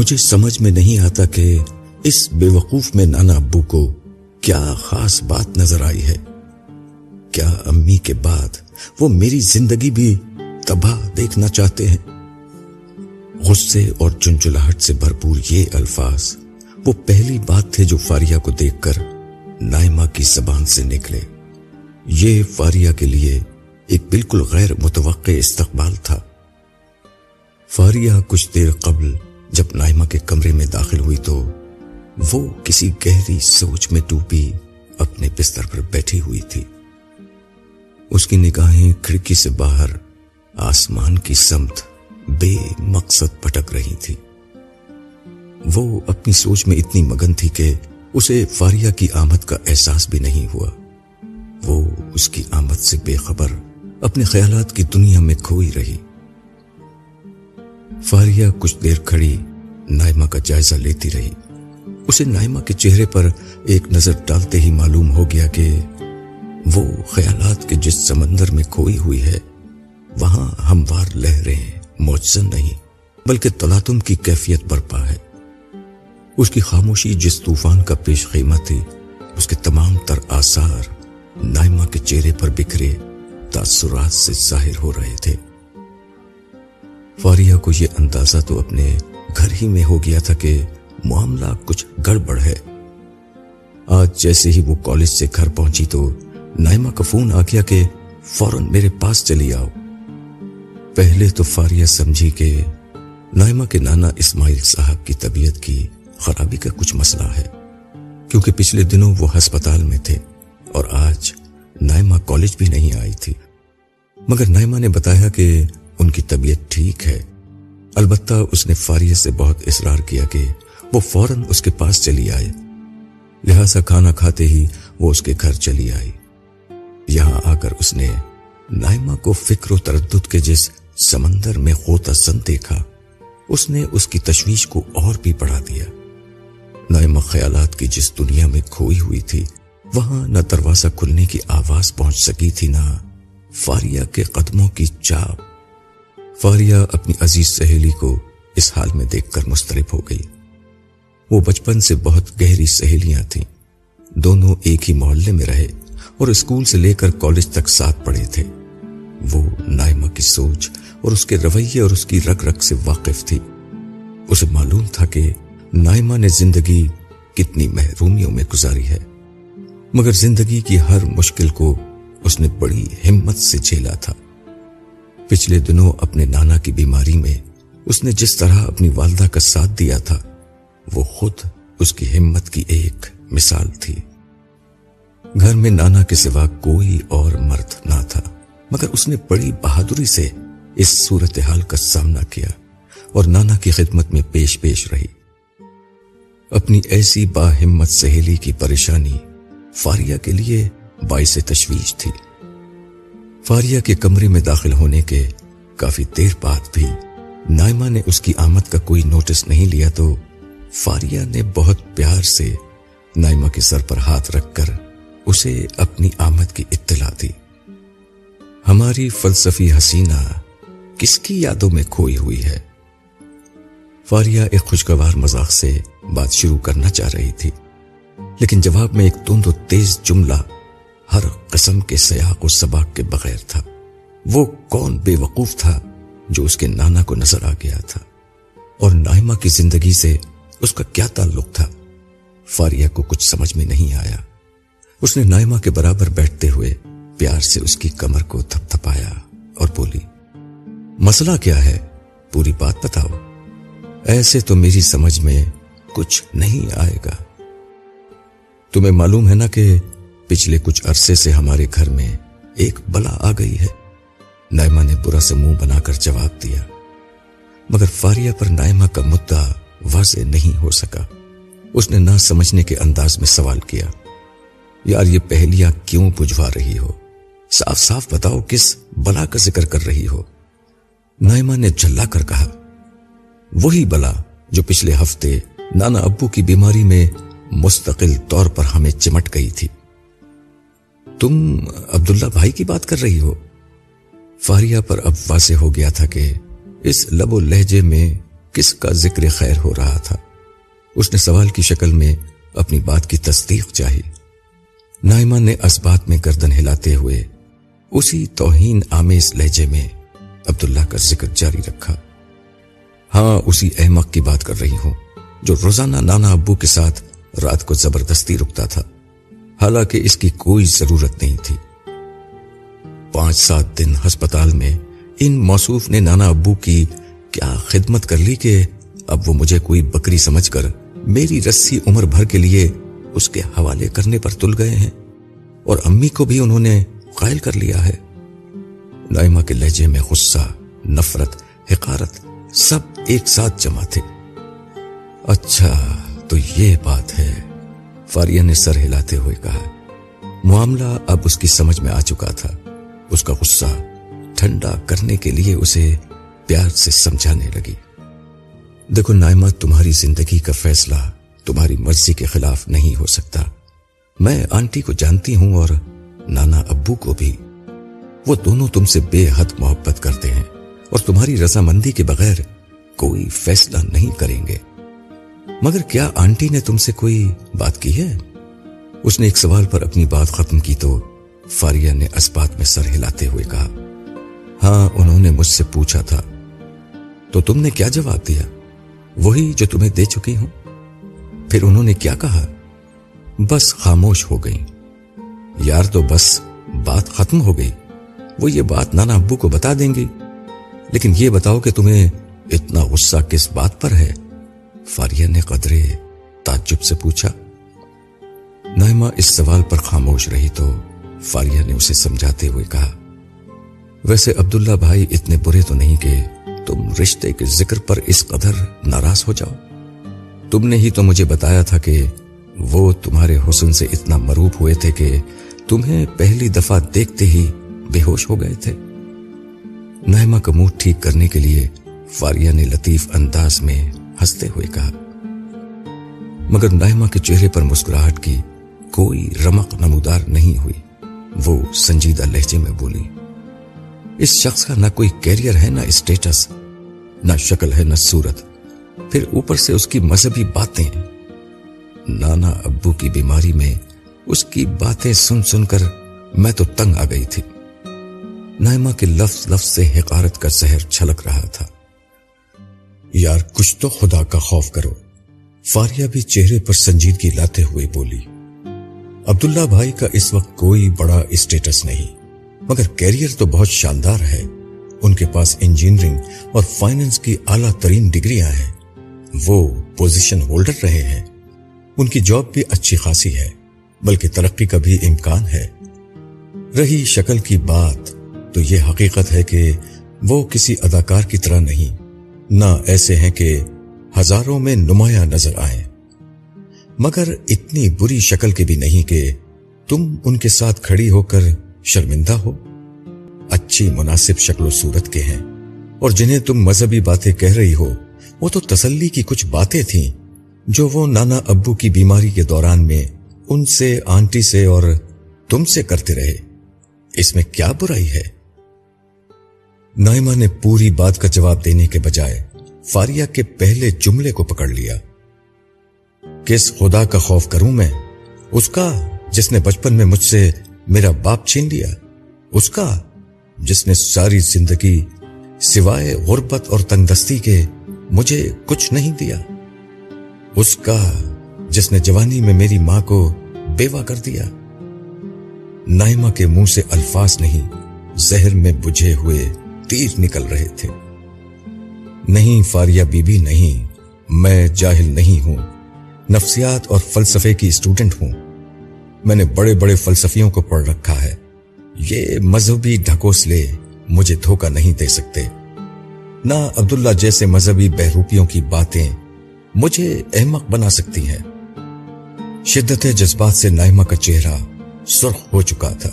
مجھے سمجھ میں نہیں آتا کہ اس بے وقوف میں نانا ابو کو کیا خاص بات نظر آئی ہے۔ کیا امی کے بعد وہ میری زندگی بھی تباہ دیکھنا چاہتے ہیں؟ غصے اور چنچلاہٹ سے بھرپور یہ الفاظ وہ پہلی بات تھے جو فاریہ کو دیکھ کر نائمہ کی زبان سے نکلے۔ یہ فاریہ کے لیے ایک بالکل غیر متوقع استقبال تھا۔ فاریہ کچھ دیر قبل جب نائمہ کے کمرے میں داخل ہوئی تو وہ کسی گہری سوچ میں ٹوپی اپنے بستر پر بیٹھی ہوئی تھی۔ اس کی نگاہیں کھڑکی سے باہر آسمان کی سمت بے مقصد پٹک رہی تھی۔ وہ اپنی سوچ میں اتنی مگن تھی کہ اسے فاریہ کی آمد کا احساس بھی نہیں ہوا۔ وہ اس کی آمد سے بے خبر اپنے خیالات کی دنیا میں کھوئی رہی۔ فاریہ کچھ دیر کھڑی نائمہ کا جائزہ لیتی رہی۔ اسے نائمہ کے چہرے پر ایک نظر ڈالتے ہی معلوم ہو گیا کہ وہ خیالات کے جس سمندر میں کھوئی ہوئی ہے، وہاں ہموار لہریں موجزن نہیں، بلکہ تلاتم کی کیفیت برپا ہے۔ اس کی خاموشی جس طوفان کا پیش خیمہ تھی، اس کے تمام تر آثار نائمہ کے چہرے پر بکھرے تاثرات سے ظاہر ہو رہے تھے۔ فاریہ کو یہ اندازہ تو اپنے گھر ہی میں ہو گیا تھا کہ معاملہ کچھ گڑبڑ ہے۔ آج جیسے ہی وہ کالج سے گھر پہنچی تو نائمہ کا فون آ گیا کہ فوراً میرے پاس چلی آؤ۔ پہلے تو فاریہ سمجھی کہ نائمہ کے نانا اسماعیل صاحب کی طبیعت کی خرابی کا کچھ مسئلہ ہے، کیونکہ پچھلے دنوں وہ ہسپتال میں تھے اور آج نائمہ کالج بھی نہیں آئی تھی۔ مگر نائمہ نے بتایا کہ ان کی طبیعت ٹھیک ہے۔ البتہ اس نے فاریہ سے بہت اصرار کیا کہ وہ فوراً اس کے پاس چلی آئے۔ لہذا کھانا کھاتے ہی وہ اس کے گھر چلی آئی۔ یہاں آ کر اس نے نائمہ کو فکر و تردد کے جس سمندر میں خوتا سن دیکھا، اس نے اس کی تشویش کو اور بھی بڑھا دیا۔ نائمہ خیالات کی جس دنیا میں کھوئی ہوئی تھی، وہاں نہ دروازہ کھلنے کی آواز پہنچ سکی تھی، نہ فاریہ کے قدموں کی چاپ۔ فاریہ اپنی عزیز سہیلی کو اس حال میں دیکھ کر مسترب ہو گئی۔ وہ بچپن سے بہت گہری سہیلیاں تھیں۔ دونوں ایک ہی محلے میں رہے اور اسکول سے لے کر کالج تک ساتھ پڑھے تھے۔ وہ نائمہ کی سوچ اور اس کے رویے اور اس کی رگ رگ سے واقف تھی۔ اسے معلوم تھا کہ نائمہ نے زندگی کتنی محرومیوں میں گزاری ہے۔ مگر زندگی کی ہر مشکل کو اس نے بڑی ہمت سے جھیلا تھا۔ پچھلے دنوں اپنے نانا کی بیماری میں اس نے جس طرح اپنی والدہ کا ساتھ دیا تھا، وہ خود اس کی ہمت کی ایک مثال تھی۔ گھر میں نانا کے سوا کوئی اور مرد نہ تھا، مگر اس نے بڑی بہادری سے اس صورتحال کا سامنا کیا اور نانا کی خدمت میں پیش پیش رہی۔ اپنی ایسی با ہمت سہیلی کی پریشانی فاریہ کے لیے باعث تشویش تھی۔ فاریہ کے کمرے میں داخل ہونے کے کافی دیر بعد بھی نائمہ نے اس کی آمد کا کوئی نوٹس نہیں لیا تو فاریہ نے بہت پیار سے نائمہ کے سر پر ہاتھ رکھ کر اسے اپنی آمد کی اطلاع دی۔ ہماری فلسفی حسینہ کس کی یادوں میں کھوئی ہوئی ہے؟ فاریہ ایک خوشگوار مذاق سے بات شروع کرنا چاہ رہی تھی، لیکن جواب میں ایک تند و تیز جملہ ہر قسم کے سیاق و سباق کے بغیر تھا۔ وہ کون بے وقوف تھا جو اس کے نانا کو نظر آ گیا تھا۔ اور نائمہ کی زندگی سے اس کا کیا تعلق تھا؟ فاریہ کو کچھ سمجھ میں نہیں آیا۔ اس نے نائمہ کے برابر بیٹھتے ہوئے پیار سے اس کی کمر کو تھپ تھپایا اور بولی، مسئلہ کیا ہے؟ پوری بات بتاؤ۔ ایسے تو میری سمجھ میں کچھ نہیں آئے گا۔ تمہیں معلوم ہے نا کہ پچھلے کچھ عرصے سے ہمارے گھر میں ایک بلا آ گئی ہے۔ نائمہ نے برا سے منہ بنا کر جواب دیا، مگر فاریہ پر نائمہ کا مدعا واضح نہیں ہو سکا۔ اس نے نہ سمجھنے کے انداز میں سوال کیا، یار یہ پہلیاں کیوں بجھوا رہی ہو؟ صاف صاف بتاؤ کس بلا کا ذکر کر رہی ہو؟ نائمہ نے جھلا کر کہا، وہی بلا جو پچھلے ہفتے نانا ابو کی بیماری میں مستقل طور پر ہمیں چمٹ گئی تھی۔ تم عبداللہ بھائی کی بات کر رہی ہو؟ فاریہ پر اب واضح ہو گیا تھا کہ اس لب و لہجے میں کس کا ذکر خیر ہو رہا تھا۔ اس نے سوال کی شکل میں اپنی بات کی تصدیق چاہی۔ نائمہ نے اسبات میں گردن ہلاتے ہوئے اسی توہین آمیز لہجے میں عبداللہ کا ذکر جاری رکھا۔ ہاں اسی احمق کی بات کر رہی ہوں جو روزانہ نانا ابو کے ساتھ رات کو زبردستی رکتا تھا۔ حالانکہ اس کی کوئی ضرورت نہیں تھی۔ پانچ سات دن ہسپتال میں ان موصوف نے نانا ابو کی کیا خدمت کر لی کہ اب وہ مجھے کوئی بکری سمجھ کر میری رسی عمر بھر کے لیے اس کے حوالے کرنے پر تل گئے ہیں اور امی کو بھی انہوں نے قائل کر لیا ہے۔ نائمہ کے لہجے میں غصہ، نفرت، حقارت سب ایک ساتھ جمع تھے۔ اچھا تو یہ بات ہے۔ فاریہ نے سر ہلاتے ہوئے کہا، معاملہ اب اس کی سمجھ میں آ چکا تھا۔ اس کا غصہ ٹھنڈا کرنے کے لیے اسے پیار سے سمجھانے لگی۔ دیکھو نائمہ، تمہاری زندگی کا فیصلہ تمہاری مرضی کے خلاف نہیں ہو سکتا۔ میں آنٹی کو جانتی ہوں اور نانا ابو کو بھی۔ وہ دونوں تم سے بے حد محبت کرتے ہیں اور تمہاری رضامندی کے بغیر کوئی فیصلہ نہیں کریں گے۔ مگر کیا آنٹی نے تم سے کوئی بات کی ہے؟ اس نے ایک سوال پر اپنی بات ختم کی تو فاریہ نے اسبات میں سر ہلاتے ہوئے کہا ہاں انہوں نے مجھ سے پوچھا تھا۔ تو تم نے کیا جواب دیا؟ وہی جو تمہیں دے چکی ہوں؟ پھر انہوں نے کیا کہا؟ بس خاموش ہو گئی یار تو بس بات ختم ہو گئی۔ وہ یہ بات نانا ابو کو بتا دیں گی۔ لیکن یہ بتاؤ کہ تمہیں اتنا غصہ کس بات پر ہے؟ فاریہ نے قدرے تعجب سے پوچھا، نائمہ اس سوال پر خاموش رہی تو فاریہ نے اسے سمجھاتے ہوئے کہا، ویسے عبداللہ بھائی اتنے برے تو نہیں کہ تم رشتے کے ذکر پر اس قدر ناراض ہو جاؤ۔ تم نے ہی تو مجھے بتایا تھا کہ وہ تمہارے حسن سے اتنا مروب ہوئے تھے کہ تمہیں پہلی دفعہ دیکھتے ہی بے ہوش ہو گئے تھے۔ نائمہ کا منہ ٹھیک کرنے کے لیے فاریہ نے لطیف انداز میں ہنستے ہوئے کہا، مگر نائمہ کے چہرے پر مسکراہٹ کی کوئی رمق نمودار نہیں ہوئی۔ وہ سنجیدہ لہجے میں بولی، اس شخص کا نہ کوئی کیریئر ہے، نہ اسٹیٹس، نہ شکل ہے، نہ صورت۔ پھر اوپر سے اس کی مذہبی باتیں۔ نانا ابو کی بیماری میں اس کی باتیں سن سن کر میں تو تنگ آ گئی تھی۔ نائمہ کے لفظ لفظ سے حقارت کا زہر چھلک رہا تھا۔ یار کچھ تو خدا کا خوف کرو۔ فاریہ بھی چہرے پر سنجیدگی لاتے ہوئے بولی، عبداللہ بھائی کا اس وقت کوئی بڑا اسٹیٹس نہیں، مگر کیریئر تو بہت شاندار ہے۔ ان کے پاس انجینئرنگ اور فائننس کی اعلیٰ ترین ڈگریاں ہیں۔ وہ پوزیشن ہولڈر رہے ہیں۔ ان کی جاب بھی اچھی خاصی ہے، بلکہ ترقی کا بھی امکان ہے۔ رہی شکل کی بات تو یہ حقیقت ہے کہ وہ کسی اداکار کی طرح نہیں نہ ایسے ہیں کہ ہزاروں میں نمایاں نظر آئیں۔ مگر اتنی بری شکل کے بھی نہیں کہ تم ان کے ساتھ کھڑی ہو کر شرمندہ ہو۔ اچھی مناسب شکل و صورت کے ہیں۔ اور جنہیں تم مذہبی باتیں کہہ رہی ہو، وہ تو تسلی کی کچھ باتیں تھیں جو وہ نانا ابو کی بیماری کے دوران میں ان سے، آنٹی سے اور تم سے کرتے رہے۔ اس میں کیا برائی ہے؟ نائمہ نے پوری بات کا جواب دینے کے بجائے فاریہ کے پہلے جملے کو پکڑ لیا۔ کس خدا کا خوف کروں میں؟ اس کا جس نے بچپن میں مجھ سے میرا باپ چھین لیا۔ اس کا جس نے ساری زندگی سوائے غربت اور تنگ دستی کے مجھے کچھ نہیں دیا۔ اس کا جس نے جوانی میں میری ماں کو بیوہ کر دیا۔ نائمہ کے منہ سے الفاظ نہیں، زہر میں بجھے ہوئے تیر نکل رہے تھے۔ نہیں فاریہ بی بی نہیں، میں جاہل نہیں ہوں۔ نفسیات اور فلسفے کی اسٹوڈنٹ ہوں۔ میں نے بڑے بڑے فلسفیوں کو پڑھ رکھا ہے۔ یہ مذہبی ڈھکوسلے مجھے دھوکہ نہیں دے سکتے۔ نہ عبداللہ جیسے مذہبی بہروپیوں کی باتیں مجھے احمق بنا سکتی ہیں۔ شدت جذبات سے نائمہ کا چہرہ سرخ ہو چکا تھا۔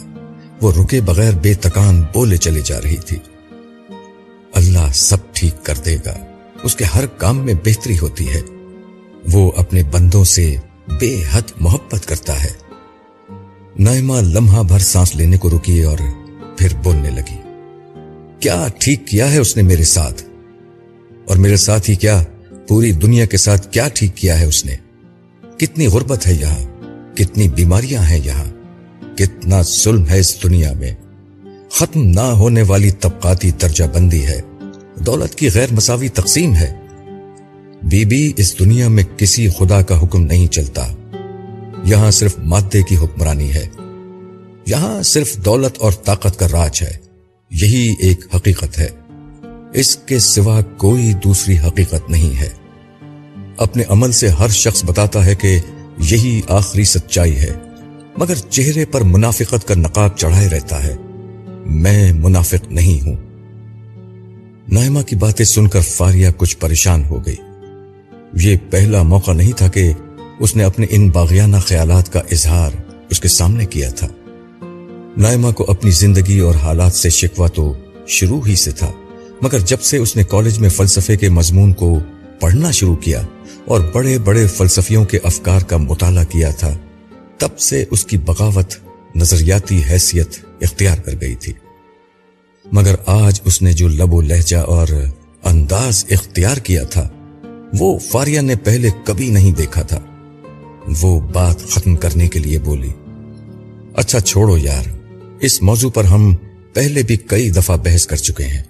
وہ رکے بغیر بے تکان بولے چلے جا رہی تھی۔ اللہ سب ٹھیک کر دے گا۔ اس کے ہر کام میں بہتری ہوتی ہے۔ وہ اپنے بندوں سے بے حد محبت کرتا ہے۔ نائمہ لمحہ بھر سانس لینے کو رکی اور پھر بولنے لگی۔ کیا ٹھیک کیا ہے اس نے میرے ساتھ؟ اور میرے ساتھ ہی کیا؟ پوری دنیا کے ساتھ کیا ٹھیک کیا ہے اس نے؟ کتنی غربت ہے یہاں، کتنی بیماریاں ہیں یہاں، کتنا ظلم ہے اس دنیا میں۔ ختم نہ ہونے والی طبقاتی درجہ بندی ہے۔ دولت کی غیر مساوی تقسیم ہے۔ بی بی اس دنیا میں کسی خدا کا حکم نہیں چلتا۔ یہاں صرف مادے کی حکمرانی ہے۔ یہاں صرف دولت اور طاقت کا راج ہے۔ یہی ایک حقیقت ہے۔ اس کے سوا کوئی دوسری حقیقت نہیں ہے۔ اپنے عمل سے ہر شخص بتاتا ہے کہ یہی آخری سچائی ہے۔ مگر چہرے پر منافقت کا نقاب چڑھائے رہتا ہے۔ میں منافق نہیں ہوں۔ نائمہ کی باتیں سن کر فاریہ کچھ پریشان ہو گئی۔ یہ پہلا موقع نہیں تھا کہ اس نے اپنے ان باغیانہ خیالات کا اظہار اس کے سامنے کیا تھا۔ نائمہ کو اپنی زندگی اور حالات سے شکوا تو شروع ہی سے تھا، مگر جب سے اس نے کالج میں فلسفے کے مضمون کو پڑھنا شروع کیا اور بڑے بڑے فلسفیوں کے افکار کا مطالعہ کیا تھا، تب سے اس کی بغاوت، نظریاتی حیثیت اختیار کر گئی تھی۔ مگر آج اس نے جو لب و لہجہ اور انداز اختیار کیا تھا، وہ فاریہ نے پہلے کبھی نہیں دیکھا تھا۔ وہ بات ختم کرنے کے لیے بولی اچھا چھوڑو یار، اس موضوع پر ہم پہلے بھی کئی دفعہ بحث کر چکے ہیں۔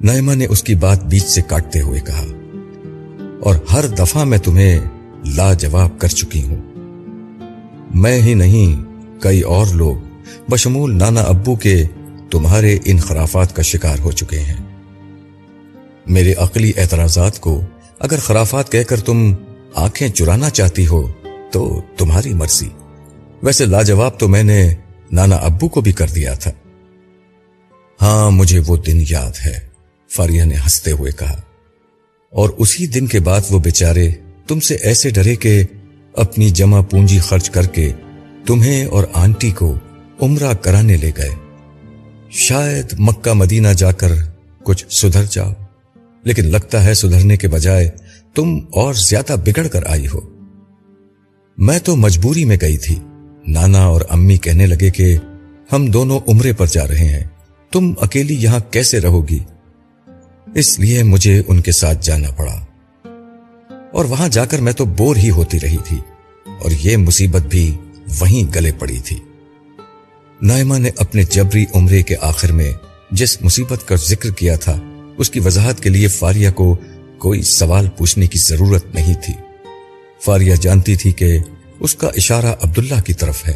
نائمہ نے اس کی بات بیچ سے کاٹتے ہوئے کہا، اور ہر دفعہ میں تمہیں لاجواب کر چکی ہوں۔ میں ہی نہیں، کئی اور لوگ بشمول نانا ابو کے تمہارے ان خرافات کا شکار ہو چکے ہیں۔ میرے عقلی اعتراضات کو اگر خرافات کہہ کر تم آنکھیں چرانا چاہتی ہو تو تمہاری مرضی۔ ویسے لاجواب تو میں نے نانا ابو کو بھی کر دیا تھا۔ ہاں مجھے وہ دن یاد ہے، فاریہ نے ہنستے ہوئے کہا۔ اور اسی دن کے بعد وہ بیچارے تم سے ایسے ڈرے کہ اپنی جمع پونجی خرچ کر کے تمہیں اور آنٹی کو عمرہ کرانے لے گئے۔ شاید مکہ مدینہ جا کر کچھ سدھر جاؤ، لیکن لگتا ہے سدھرنے کے بجائے تم اور زیادہ بگڑ کر آئی ہو۔ میں تو مجبوری میں گئی تھی۔ نانا اور امی کہنے لگے کہ ہم دونوں عمرے پر جا رہے ہیں۔ تم اکیلی یہاں کیسے رہو گی؟ اس لیے مجھے ان کے ساتھ جانا پڑا۔ اور وہاں جا کر میں تو بور ہی ہوتی رہی تھی، اور یہ مصیبت بھی وہیں گلے پڑی تھی۔ نائمہ نے اپنے جبری عمرے کے آخر میں جس مصیبت کا ذکر کیا تھا، اس کی وضاحت کے لیے فاریہ کو کوئی سوال پوچھنے کی ضرورت نہیں تھی۔ فاریہ جانتی تھی کہ اس کا اشارہ عبداللہ کی طرف ہے۔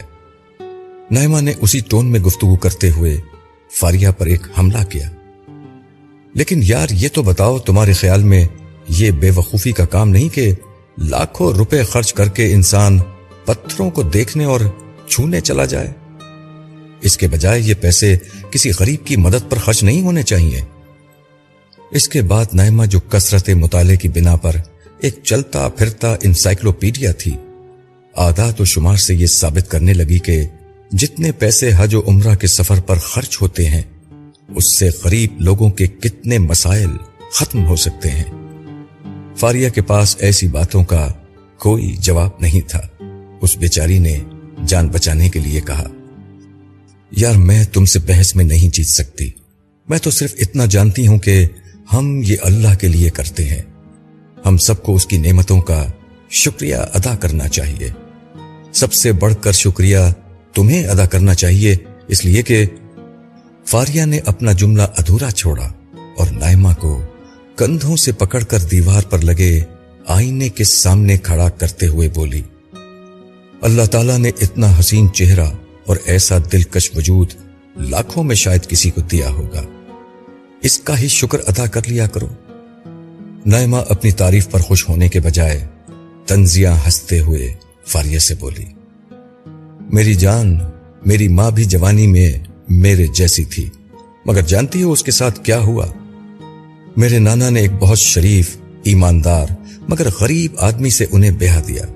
نائمہ نے اسی ٹون میں گفتگو کرتے ہوئے فاریہ پر ایک حملہ کیا۔ لیکن یار، یہ تو بتاؤ، تمہارے خیال میں یہ بے وقوفی کا کام نہیں کہ لاکھوں روپے خرچ کر کے انسان پتھروں کو دیکھنے اور چھونے چلا جائے؟ اس کے بجائے یہ پیسے کسی غریب کی مدد پر خرچ نہیں ہونے چاہیے۔ اس کے بعد نائمہ جو کثرت مطالعے کی بنا پر ایک چلتا پھرتا انسائکلوپیڈیا تھی آدات و شمار سے یہ ثابت کرنے لگی کہ جتنے پیسے حج و عمرہ کے سفر پر خرچ ہوتے ہیں، اس سے غریب لوگوں کے کتنے مسائل ختم ہو سکتے ہیں۔ فاریہ کے پاس ایسی باتوں کا کوئی جواب نہیں تھا۔ اس بیچاری نے جان بچانے کے لیے کہا۔ یار میں تم سے بحث میں نہیں جیت سکتی۔ میں تو صرف اتنا جانتی ہوں کہ ہم یہ اللہ کے لیے کرتے ہیں۔ ہم سب کو اس کی نعمتوں کا شکریہ ادا کرنا چاہیے۔ سب سے بڑھ کر شکریہ تمہیں ادا کرنا چاہیے۔ اس لیے کہ فاریہ نے اپنا جملہ ادھورا چھوڑا اور نائمہ کو کندھوں سے پکڑ کر دیوار پر لگے آئینے کے سامنے کھڑا کرتے ہوئے بولی۔ اللہ تعالیٰ نے اتنا حسین چہرہ اور ایسا دلکش وجود لاکھوں میں شاید کسی کو دیا ہوگا۔ اس کا ہی شکر ادا کر لیا کرو۔ نائمہ اپنی تعریف پر خوش ہونے کے بجائے تنزیاں ہنستے ہوئے فاریہ سے بولی، میری جان، میری ماں بھی جوانی میں میرے جیسی تھی، مگر جانتی ہو اس کے ساتھ کیا ہوا؟ میرے نانا نے ایک بہت شریف، ایماندار، مگر غریب آدمی سے انہیں بیاہ دیا۔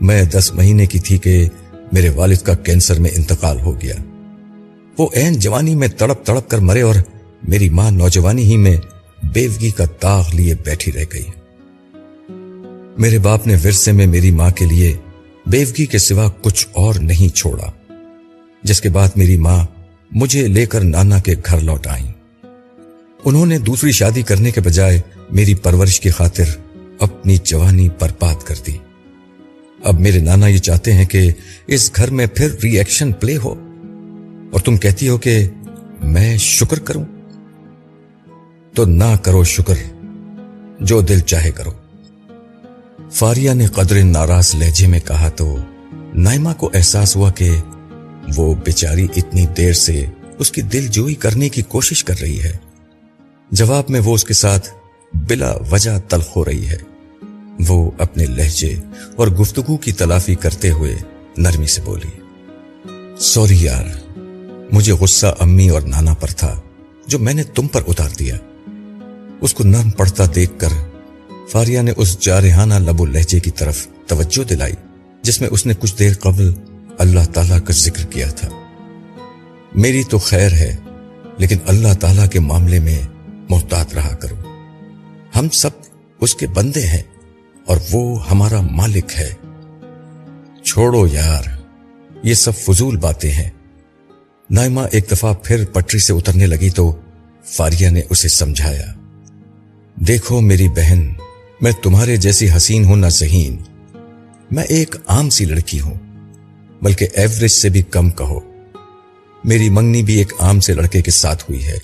میں دس مہینے کی تھی کہ میرے والد کا کینسر میں انتقال ہو گیا۔ وہ این جوانی میں تڑپ تڑپ کر مرے اور میری ماں نوجوانی ہی میں بیوگی کا داغ لیے بیٹھی رہ گئی۔ میرے باپ نے ورثے میں میری ماں کے لیے بیوگی کے سوا کچھ اور نہیں چھوڑا، جس کے بعد میری ماں مجھے لے کر نانا کے گھر لوٹ آئی انہوں نے دوسری شادی کرنے کے بجائے میری پرورش کی خاطر اپنی جوانی برباد کر دی۔ اب میرے نانا یہ چاہتے ہیں کہ اس گھر میں پھر ری ایکشن پلے ہو۔ اور تم کہتی ہو کہ میں شکر کروں۔ تو نہ کرو شکر، جو دل چاہے کرو۔ فاریا نے قدر ناراض لہجے میں کہا تو نائمہ کو احساس ہوا کہ وہ بیچاری اتنی دیر سے اس کی دل جوئی کرنے کی کوشش کر رہی ہے۔ جواب میں وہ اس کے ساتھ بلا وجہ تلخ ہو رہی ہے۔ وہ اپنے لہجے اور گفتگو کی تلافی کرتے ہوئے نرمی سے بولی، سوری یار، مجھے غصہ امی اور نانا پر تھا جو میں نے تم پر اتار دیا۔ اس کو نرم پڑتا دیکھ کر فاریا نے اس جارحانہ لبو لہجے کی طرف توجہ دلائی، جس میں اس نے کچھ دیر قبل اللہ تعالیٰ کا ذکر کیا تھا۔ میری تو خیر ہے، لیکن اللہ تعالیٰ کے معاملے میں محتاط رہا کرو۔ ہم سب اس کے بندے ہیں۔ اور وہ ہمارا مالک ہے۔ چھوڑو یار، یہ سب فضول باتیں ہیں۔ نائمہ ایک دفعہ پھر پٹری سے اترنے لگی تو فاریہ نے اسے سمجھایا۔ دیکھو میری بہن، میں تمہارے جیسی حسین ہوں نہ ذہین۔ میں ایک عام سی لڑکی ہوں، بلکہ ایوریج سے بھی کم کہو۔ میری منگنی بھی ایک عام سے لڑکے کے ساتھ ہوئی ہے،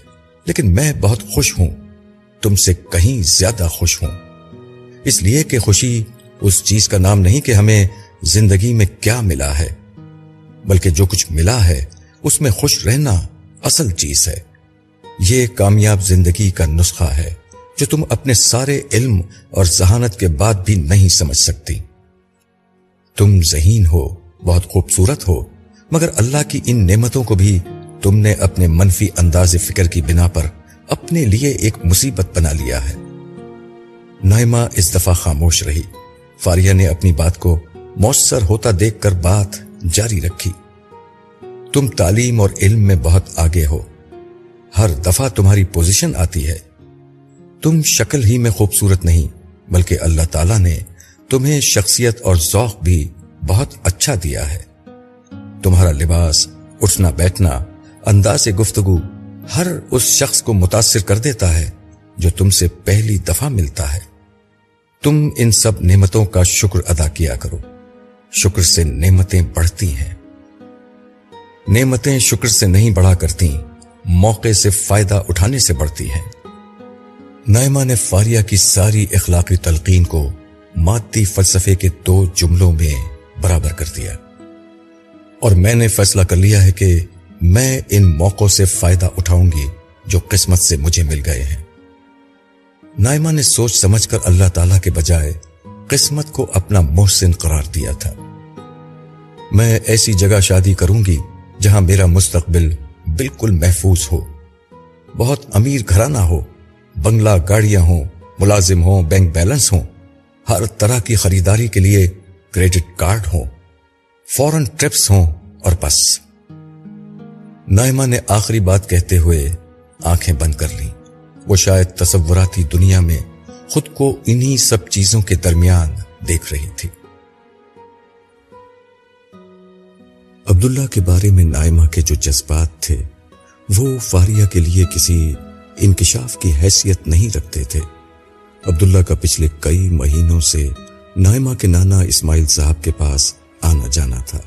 لیکن میں بہت خوش ہوں۔ تم سے کہیں زیادہ خوش ہوں۔ اس لیے کہ خوشی اس چیز کا نام نہیں کہ ہمیں زندگی میں کیا ملا ہے، بلکہ جو کچھ ملا ہے، اس میں خوش رہنا اصل چیز ہے۔ یہ کامیاب زندگی کا نسخہ ہے، جو تم اپنے سارے علم اور ذہانت کے بعد بھی نہیں سمجھ سکتی۔ تم ذہین ہو، بہت خوبصورت ہو، مگر اللہ کی ان نعمتوں کو بھی تم نے اپنے منفی انداز فکر کی بنا پر اپنے لیے ایک مصیبت بنا لیا ہے۔ نائمہ اس دفعہ خاموش رہی۔ فاریہ نے اپنی بات کو مؤثر ہوتا دیکھ کر بات جاری رکھی۔ تم تعلیم اور علم میں بہت آگے ہو۔ ہر دفعہ تمہاری پوزیشن آتی ہے۔ تم شکل ہی میں خوبصورت نہیں، بلکہ اللہ تعالیٰ نے تمہیں شخصیت اور ذوق بھی بہت اچھا دیا ہے۔ تمہارا لباس، اٹھنا بیٹھنا، انداز گفتگو ہر اس شخص کو متاثر کر دیتا ہے۔ جو تم سے پہلی دفعہ ملتا ہے۔ تم ان سب نعمتوں کا شکر ادا کیا کرو۔ شکر سے نعمتیں بڑھتی ہیں۔ نعمتیں شکر سے نہیں بڑھا کرتی موقع سے فائدہ اٹھانے سے بڑھتی ہیں۔ نائمہ نے فاریہ کی ساری اخلاقی تلقین کو مادی فلسفے کے دو جملوں میں برابر کر دیا۔ اور میں نے فیصلہ کر لیا ہے کہ میں ان موقعوں سے فائدہ اٹھاؤں گی جو قسمت سے مجھے مل گئے ہیں۔ نائمہ نے سوچ سمجھ کر اللہ تعالی کے بجائے قسمت کو اپنا محسن قرار دیا تھا۔ میں ایسی جگہ شادی کروں گی جہاں میرا مستقبل بالکل محفوظ ہو۔ بہت امیر گھرانہ ہو، بنگلہ گاڑیاں ہوں، ملازم ہوں، بینک بیلنس ہوں، ہر طرح کی خریداری کے لیے کریڈٹ کارڈ ہوں فورن ٹرپس ہوں اور بس۔ نائمہ نے آخری بات کہتے ہوئے آنکھیں بند کر لی وہ شاید تصوراتی دنیا میں خود کو انہی سب چیزوں کے درمیان دیکھ رہی تھی۔ عبداللہ کے بارے میں نائمہ کے جو جذبات تھے، وہ فاریہ کے لیے کسی انکشاف کی حیثیت نہیں رکھتے تھے۔ عبداللہ کا پچھلے کئی مہینوں سے نائمہ کے نانا اسماعیل صاحب کے پاس آنا جانا تھا۔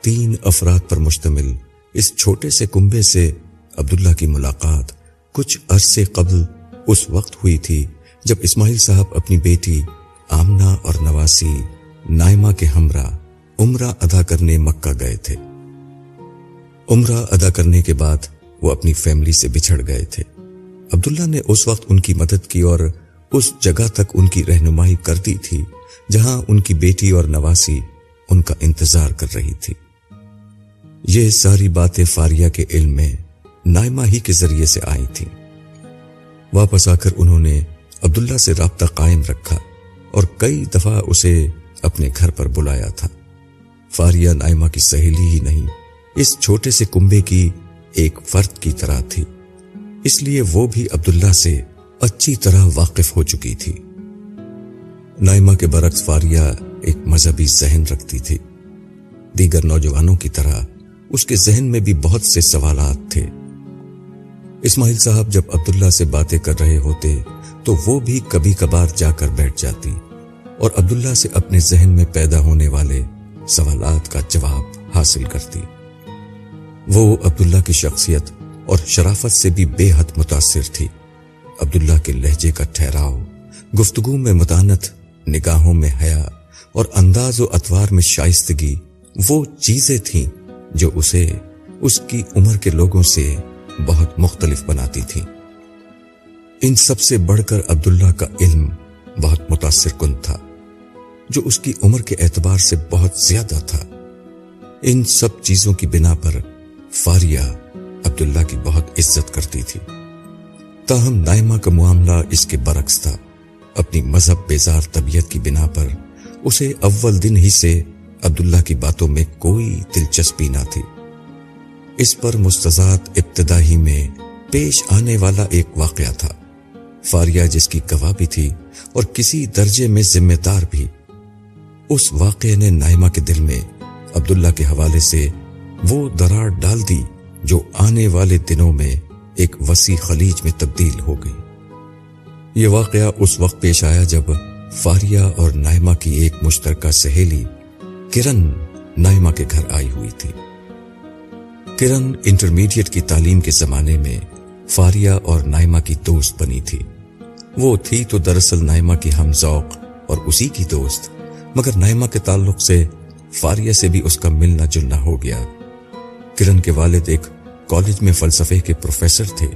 تین افراد پر مشتمل اس چھوٹے سے کنبے سے عبداللہ کی ملاقات کچھ عرصے قبل اس وقت ہوئی تھی جب اسماعیل صاحب اپنی بیٹی آمنا اور نواسی نائمہ کے ہمراہ عمرہ ادا کرنے مکہ گئے تھے۔ عمرہ ادا کرنے کے بعد وہ اپنی فیملی سے بچھڑ گئے تھے۔ عبداللہ نے اس وقت ان کی مدد کی اور اس جگہ تک ان کی رہنمائی کر دی تھی جہاں ان کی بیٹی اور نواسی ان کا انتظار کر رہی تھی۔ یہ ساری باتیں فاریہ کے علم میں نائمہ ہی کے ذریعے سے آئی تھی واپس آ کر انہوں نے عبداللہ سے رابطہ قائم رکھا اور کئی دفعہ اسے اپنے گھر پر بلایا تھا۔ فاریہ نائمہ کی سہیلی ہی نہیں، اس چھوٹے سے کنبے کی ایک فرد کی طرح تھی۔ اس لیے وہ بھی عبداللہ سے اچھی طرح واقف ہو چکی تھی۔ نائمہ کے برعکس فاریہ ایک مذہبی ذہن رکھتی تھی۔ دیگر نوجوانوں کی طرح اس کے ذہن میں بھی بہت سے سوالات تھے۔ اسماعیل صاحب جب عبداللہ سے باتیں کر رہے ہوتے تو وہ بھی کبھی کبھار جا کر بیٹھ جاتی اور عبداللہ سے اپنے ذہن میں پیدا ہونے والے سوالات کا جواب حاصل کرتی۔ وہ عبداللہ کی شخصیت اور شرافت سے بھی بے حد متاثر تھی۔ عبداللہ کے لہجے کا ٹھہراؤ، گفتگو میں متانت، نگاہوں میں حیا اور انداز و اتوار میں شائستگی وہ چیزیں تھیں جو اسے، اس کی عمر کے لوگوں سے بہت مختلف بناتی تھیں ان سب سے بڑھ کر عبداللہ کا علم بہت متاثر کن تھا، جو اس کی عمر کے اعتبار سے بہت زیادہ تھا۔ ان سب چیزوں کی بنا پر فاریہ عبداللہ کی بہت عزت کرتی تھی۔ تاہم، نائمہ کا معاملہ اس کے برعکس تھا۔ اپنی مذہب بیزار طبیعت کی بنا پر اسے اول دن ہی سے عبداللہ کی باتوں میں کوئی دلچسپی نہ تھی۔ اس پر مستضاد ابتدائی میں پیش آنے والا ایک واقعہ تھا۔ فاریہ جس کی گواہ بھی تھی اور کسی درجے میں ذمہ دار بھی۔ اس واقعے نے نائمہ کے دل میں عبداللہ کے حوالے سے وہ درار ڈال دی جو آنے والے دنوں میں ایک وسیع خلیج میں تبدیل ہو گئی۔ یہ واقعہ اس وقت پیش آیا جب فاریہ اور نائمہ کی ایک مشترکہ سہیلی کرن نائمہ کے گھر آئی ہوئی تھی۔ کرن انٹرمیڈیٹ کی تعلیم کے زمانے میں فاریہ اور نائمہ کی دوست بنی تھی۔ وہ تھی تو دراصل نائمہ کی ہم ذوق اور اسی کی دوست، مگر نائمہ کے تعلق سے فاریہ سے بھی اس کا ملنا جلنا ہو گیا۔ کرن کے والد ایک کالج میں فلسفے کے پروفیسر تھے۔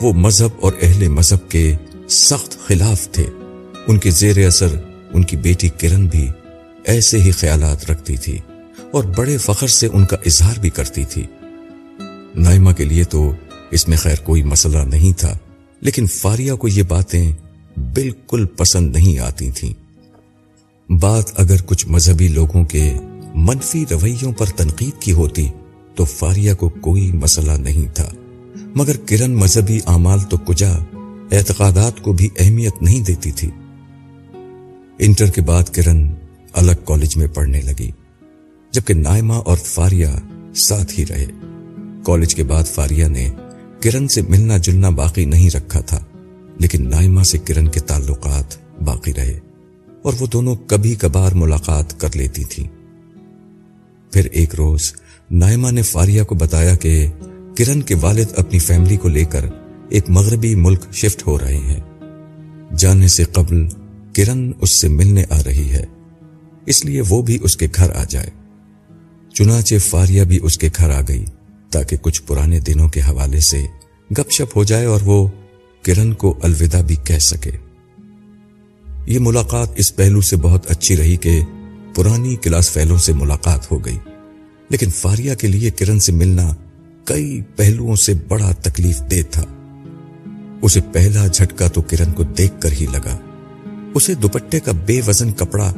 وہ مذہب اور اہل مذہب کے سخت خلاف تھے۔ ان کے زیر اثر ان کی بیٹی کرن بھی ایسے ہی خیالات رکھتی تھی اور بڑے فخر سے ان کا اظہار بھی کرتی تھی۔ نائمہ کے لیے تو اس میں خیر کوئی مسئلہ نہیں تھا، لیکن فاریہ کو یہ باتیں بالکل پسند نہیں آتی تھیں۔ بات اگر کچھ مذہبی لوگوں کے منفی رویوں پر تنقید کی ہوتی تو فاریہ کو کوئی مسئلہ نہیں تھا۔ مگر کرن مذہبی اعمال تو کجا اعتقادات کو بھی اہمیت نہیں دیتی تھی۔ انٹر کے بعد کرن الگ کالج میں پڑھنے لگی، جبکہ نائمہ اور فاریہ ساتھ ہی رہے۔ کالج کے بعد فاریہ نے کرن سے ملنا جلنا باقی نہیں رکھا تھا، لیکن نائمہ سے کرن کے تعلقات باقی رہے اور وہ دونوں کبھی کبھار ملاقات کر لیتی تھی پھر ایک روز نائمہ نے فاریہ کو بتایا کہ کرن کے والد اپنی فیملی کو لے کر ایک مغربی ملک شفٹ ہو رہے ہیں۔ جانے سے قبل کرن اس سے ملنے آ رہی ہے، اس لیے وہ بھی اس کے گھر آ جائے۔ چنانچہ فاریہ بھی اس کے گھر آ گئی۔ تاکہ کچھ پرانے دنوں کے حوالے سے گپ شپ ہو جائے اور وہ کرن کو الوداع بھی کہہ سکے۔ یہ ملاقات اس پہلو سے بہت اچھی رہی کہ پرانی کلاس فیلوں سے ملاقات ہو گئی۔ لیکن فاریہ کے لیے کرن سے ملنا کئی پہلوؤں سے بڑا تکلیف دہ تھا۔ اسے پہلا جھٹکا تو کرن کو دیکھ کر ہی لگا۔ اسے دوپٹے کا بے وزن کپڑا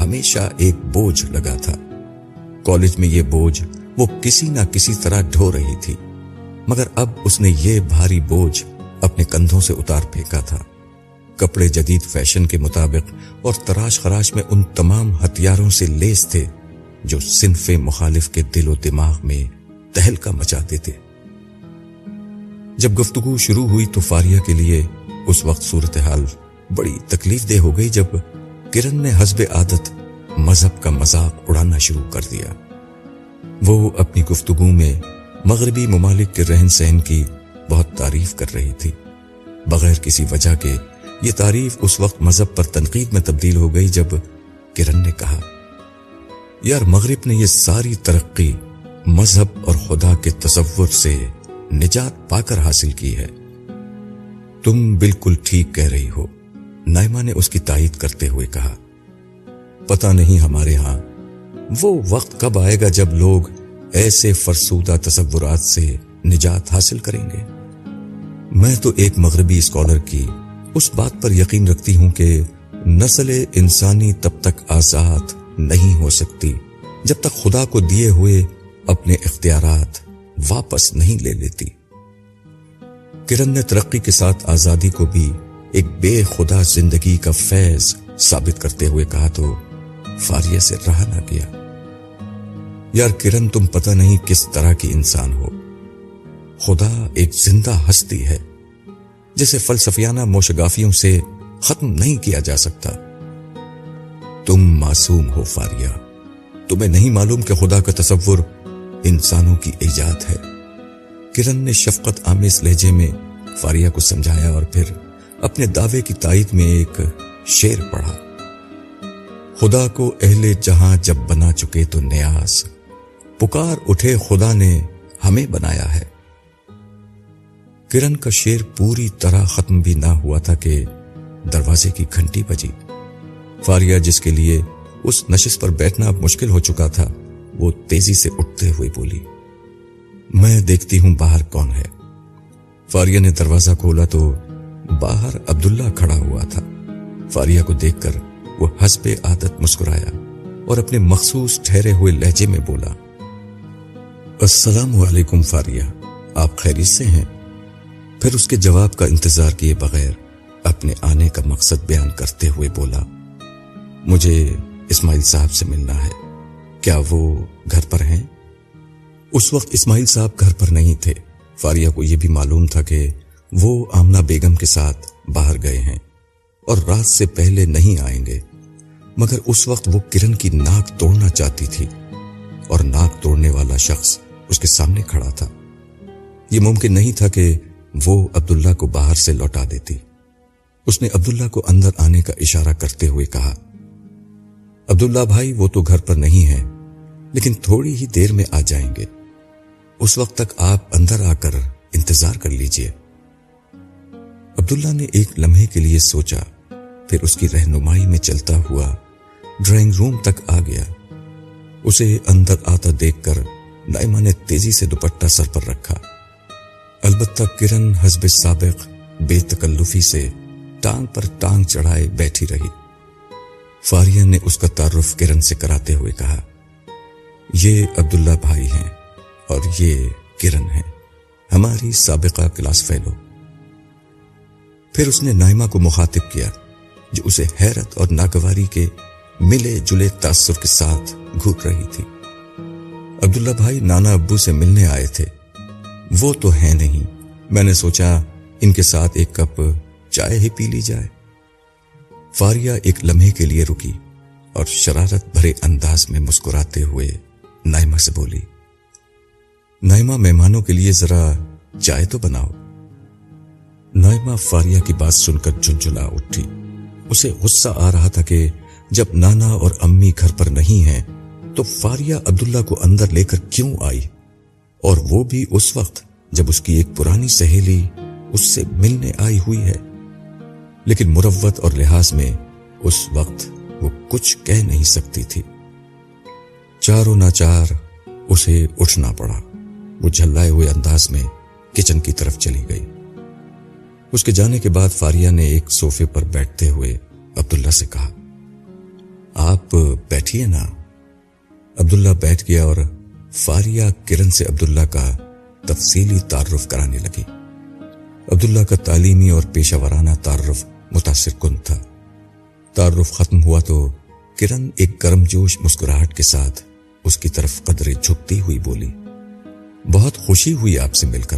ہمیشہ ایک بوجھ لگا تھا۔ کالج میں یہ بوجھ وہ کسی نہ کسی طرح ڈھو رہی تھی۔ مگر اب اس نے یہ بھاری بوجھ اپنے کندھوں سے اتار پھینکا تھا۔ کپڑے جدید فیشن کے مطابق اور تراش خراش میں ان تمام ہتھیاروں سے لیس تھے جو صنف مخالف کے دل و دماغ میں تہلکا مچاتے تھے۔ جب گفتگو شروع ہوئی تو فاریہ کے لیے اس وقت صورتحال بڑی تکلیف دہ ہو گئی جب کرن نے حسب عادت مذہب کا مذاق اڑانا شروع کر دیا۔ وہ اپنی گفتگو میں مغربی ممالک کے رہن سہن کی بہت تعریف کر رہی تھی۔ بغیر کسی وجہ کے یہ تعریف اس وقت مذہب پر تنقید میں تبدیل ہو گئی جب کرن نے کہا، یار مغرب نے یہ ساری ترقی مذہب اور خدا کے تصور سے نجات پا کر حاصل کی ہے۔ تم بالکل ٹھیک کہہ رہی ہو۔ نائمہ نے اس کی تائید کرتے ہوئے کہا پتا نہیں ہمارے ہاں وہ وقت کب آئے گا جب لوگ ایسے فرسودہ تصورات سے نجات حاصل کریں گے؟ میں تو ایک مغربی اسکالر کی اس بات پر یقین رکھتی ہوں کہ نسل انسانی تب تک آزاد نہیں ہو سکتی جب تک خدا کو دیے ہوئے اپنے اختیارات واپس نہیں لے لیتی۔ کرن نے ترقی کے ساتھ آزادی کو بھی ایک بے خدا زندگی کا فیض ثابت کرتے ہوئے کہا تو فاریہ سے رہا نہ گیا۔ یار کرن، تم پتہ نہیں کس طرح کی انسان ہو۔ خدا ایک زندہ ہستی ہے، جسے فلسفیانہ موشگافیوں سے ختم نہیں کیا جا سکتا۔ تم معصوم ہو فاریا تمہیں نہیں معلوم کہ خدا کا تصور انسانوں کی ایجاد ہے۔ کرن نے شفقت آمیز لہجے میں فاریا کو سمجھایا اور پھر اپنے دعوے کی تائید میں ایک شیر پڑھا۔ خدا کو اہل جہاں جب بنا چکے تو نیاز۔ پکار اٹھے خدا نے ہمیں بنایا ہے۔ کرن کا شیر پوری طرح ختم بھی نہ ہوا تھا کہ دروازے کی گھنٹی بجی۔ فاریا جس کے لیے اس نشست پر بیٹھنا اب مشکل ہو چکا تھا، وہ تیزی سے اٹھتے ہوئے بولی، میں دیکھتی ہوں باہر کون ہے۔ فاریا نے دروازہ کھولا تو باہر عبداللہ کھڑا ہوا تھا۔ فاریا کو دیکھ کر وہ حسب عادت مسکرایا اور اپنے مخصوص ٹھہرے ہوئے لہجے میں بولا، السلام علیکم فاریا آپ خیریت سے ہیں؟ پھر اس کے جواب کا انتظار کیے بغیر اپنے آنے کا مقصد بیان کرتے ہوئے بولا، مجھے اسماعیل صاحب سے ملنا ہے، کیا وہ گھر پر ہیں؟ اس وقت اسماعیل صاحب گھر پر نہیں تھے۔ فاریہ کو یہ بھی معلوم تھا کہ وہ آمنہ بیگم کے ساتھ باہر گئے ہیں۔ اور رات سے پہلے نہیں آئیں گے۔ مگر اس وقت وہ کرن کی ناک توڑنا چاہتی تھی۔ اور ناک توڑنے والا شخص اس کے سامنے کھڑا تھا۔ یہ ممکن نہیں تھا کہ وہ عبداللہ کو باہر سے لوٹا دیتی۔ اس نے عبداللہ کو اندر آنے کا اشارہ کرتے ہوئے کہا، عبداللہ بھائی، وہ تو گھر پر نہیں ہے لیکن تھوڑی ہی دیر میں آ جائیں گے۔ اس وقت تک آپ اندر آ کر انتظار کر لیجیے۔ عبداللہ نے ایک لمحے کے لیے سوچا پھر اس کی رہنمائی میں چلتا ہوا ڈرائنگ روم تک آ گیا۔ اسے اندر آتا دیکھ کر نائمہ نے تیزی سے دوپٹہ سر پر رکھا۔ البتہ کرن حزب سابق بے تکلفی سے ٹانگ پر ٹانگ چڑھائے بیٹھی رہی۔ فاریہ نے اس کا تعارف کرن سے کراتے ہوئے کہا، یہ عبداللہ بھائی ہیں اور یہ کرن ہے ہماری سابقہ کلاس فیلو۔ پھر اس نے نائمہ کو مخاطب کیا۔ جو اسے حیرت اور ناگواری کے ملے جلے تاثر کے ساتھ گھوٹ رہی تھی۔ عبداللہ بھائی نانا ابو سے ملنے آئے تھے۔ وہ تو ہے نہیں۔ میں نے سوچا ان کے ساتھ ایک کپ چائے ہی پی لی جائے۔ فاریہ ایک لمحے کے لیے رکی اور شرارت بھرے انداز میں مسکراتے ہوئے نائمہ سے بولی، نائمہ مہمانوں کے لیے ذرا چائے تو بناؤ۔ نائمہ فاریہ کی بات سن کر جھنجھلا اٹھی۔ اسے غصہ آ رہا تھا کہ جب نانا اور امی گھر پر نہیں ہیں، تو فاریہ عبداللہ کو اندر لے کر کیوں آئی؟ اور وہ بھی اس وقت جب اس کی ایک پرانی سہیلی اس سے ملنے آئی ہوئی ہے۔ لیکن مروت اور لحاظ میں اس وقت وہ کچھ کہہ نہیں سکتی تھی۔ چاروں ناچار اسے اٹھنا پڑا۔ وہ جھلائے ہوئے انداز میں کچن کی طرف چلی گئی۔ اس کے جانے کے بعد فاریا نے ایک صوفے پر بیٹھتے ہوئے عبداللہ سے کہا، آپ بیٹھیے نا۔ عبداللہ بیٹھ گیا اور فاریا کرن سے عبداللہ کا تفصیلی تعارف کرانے لگی۔ عبداللہ کا تعلیمی اور پیشہ ورانہ تعارف متاثر کن تھا۔ تعارف ختم ہوا تو کرن ایک گرم جوش مسکراہٹ کے ساتھ اس کی طرف قدرے جھکتی ہوئی بولی، بہت خوشی ہوئی آپ سے مل کر۔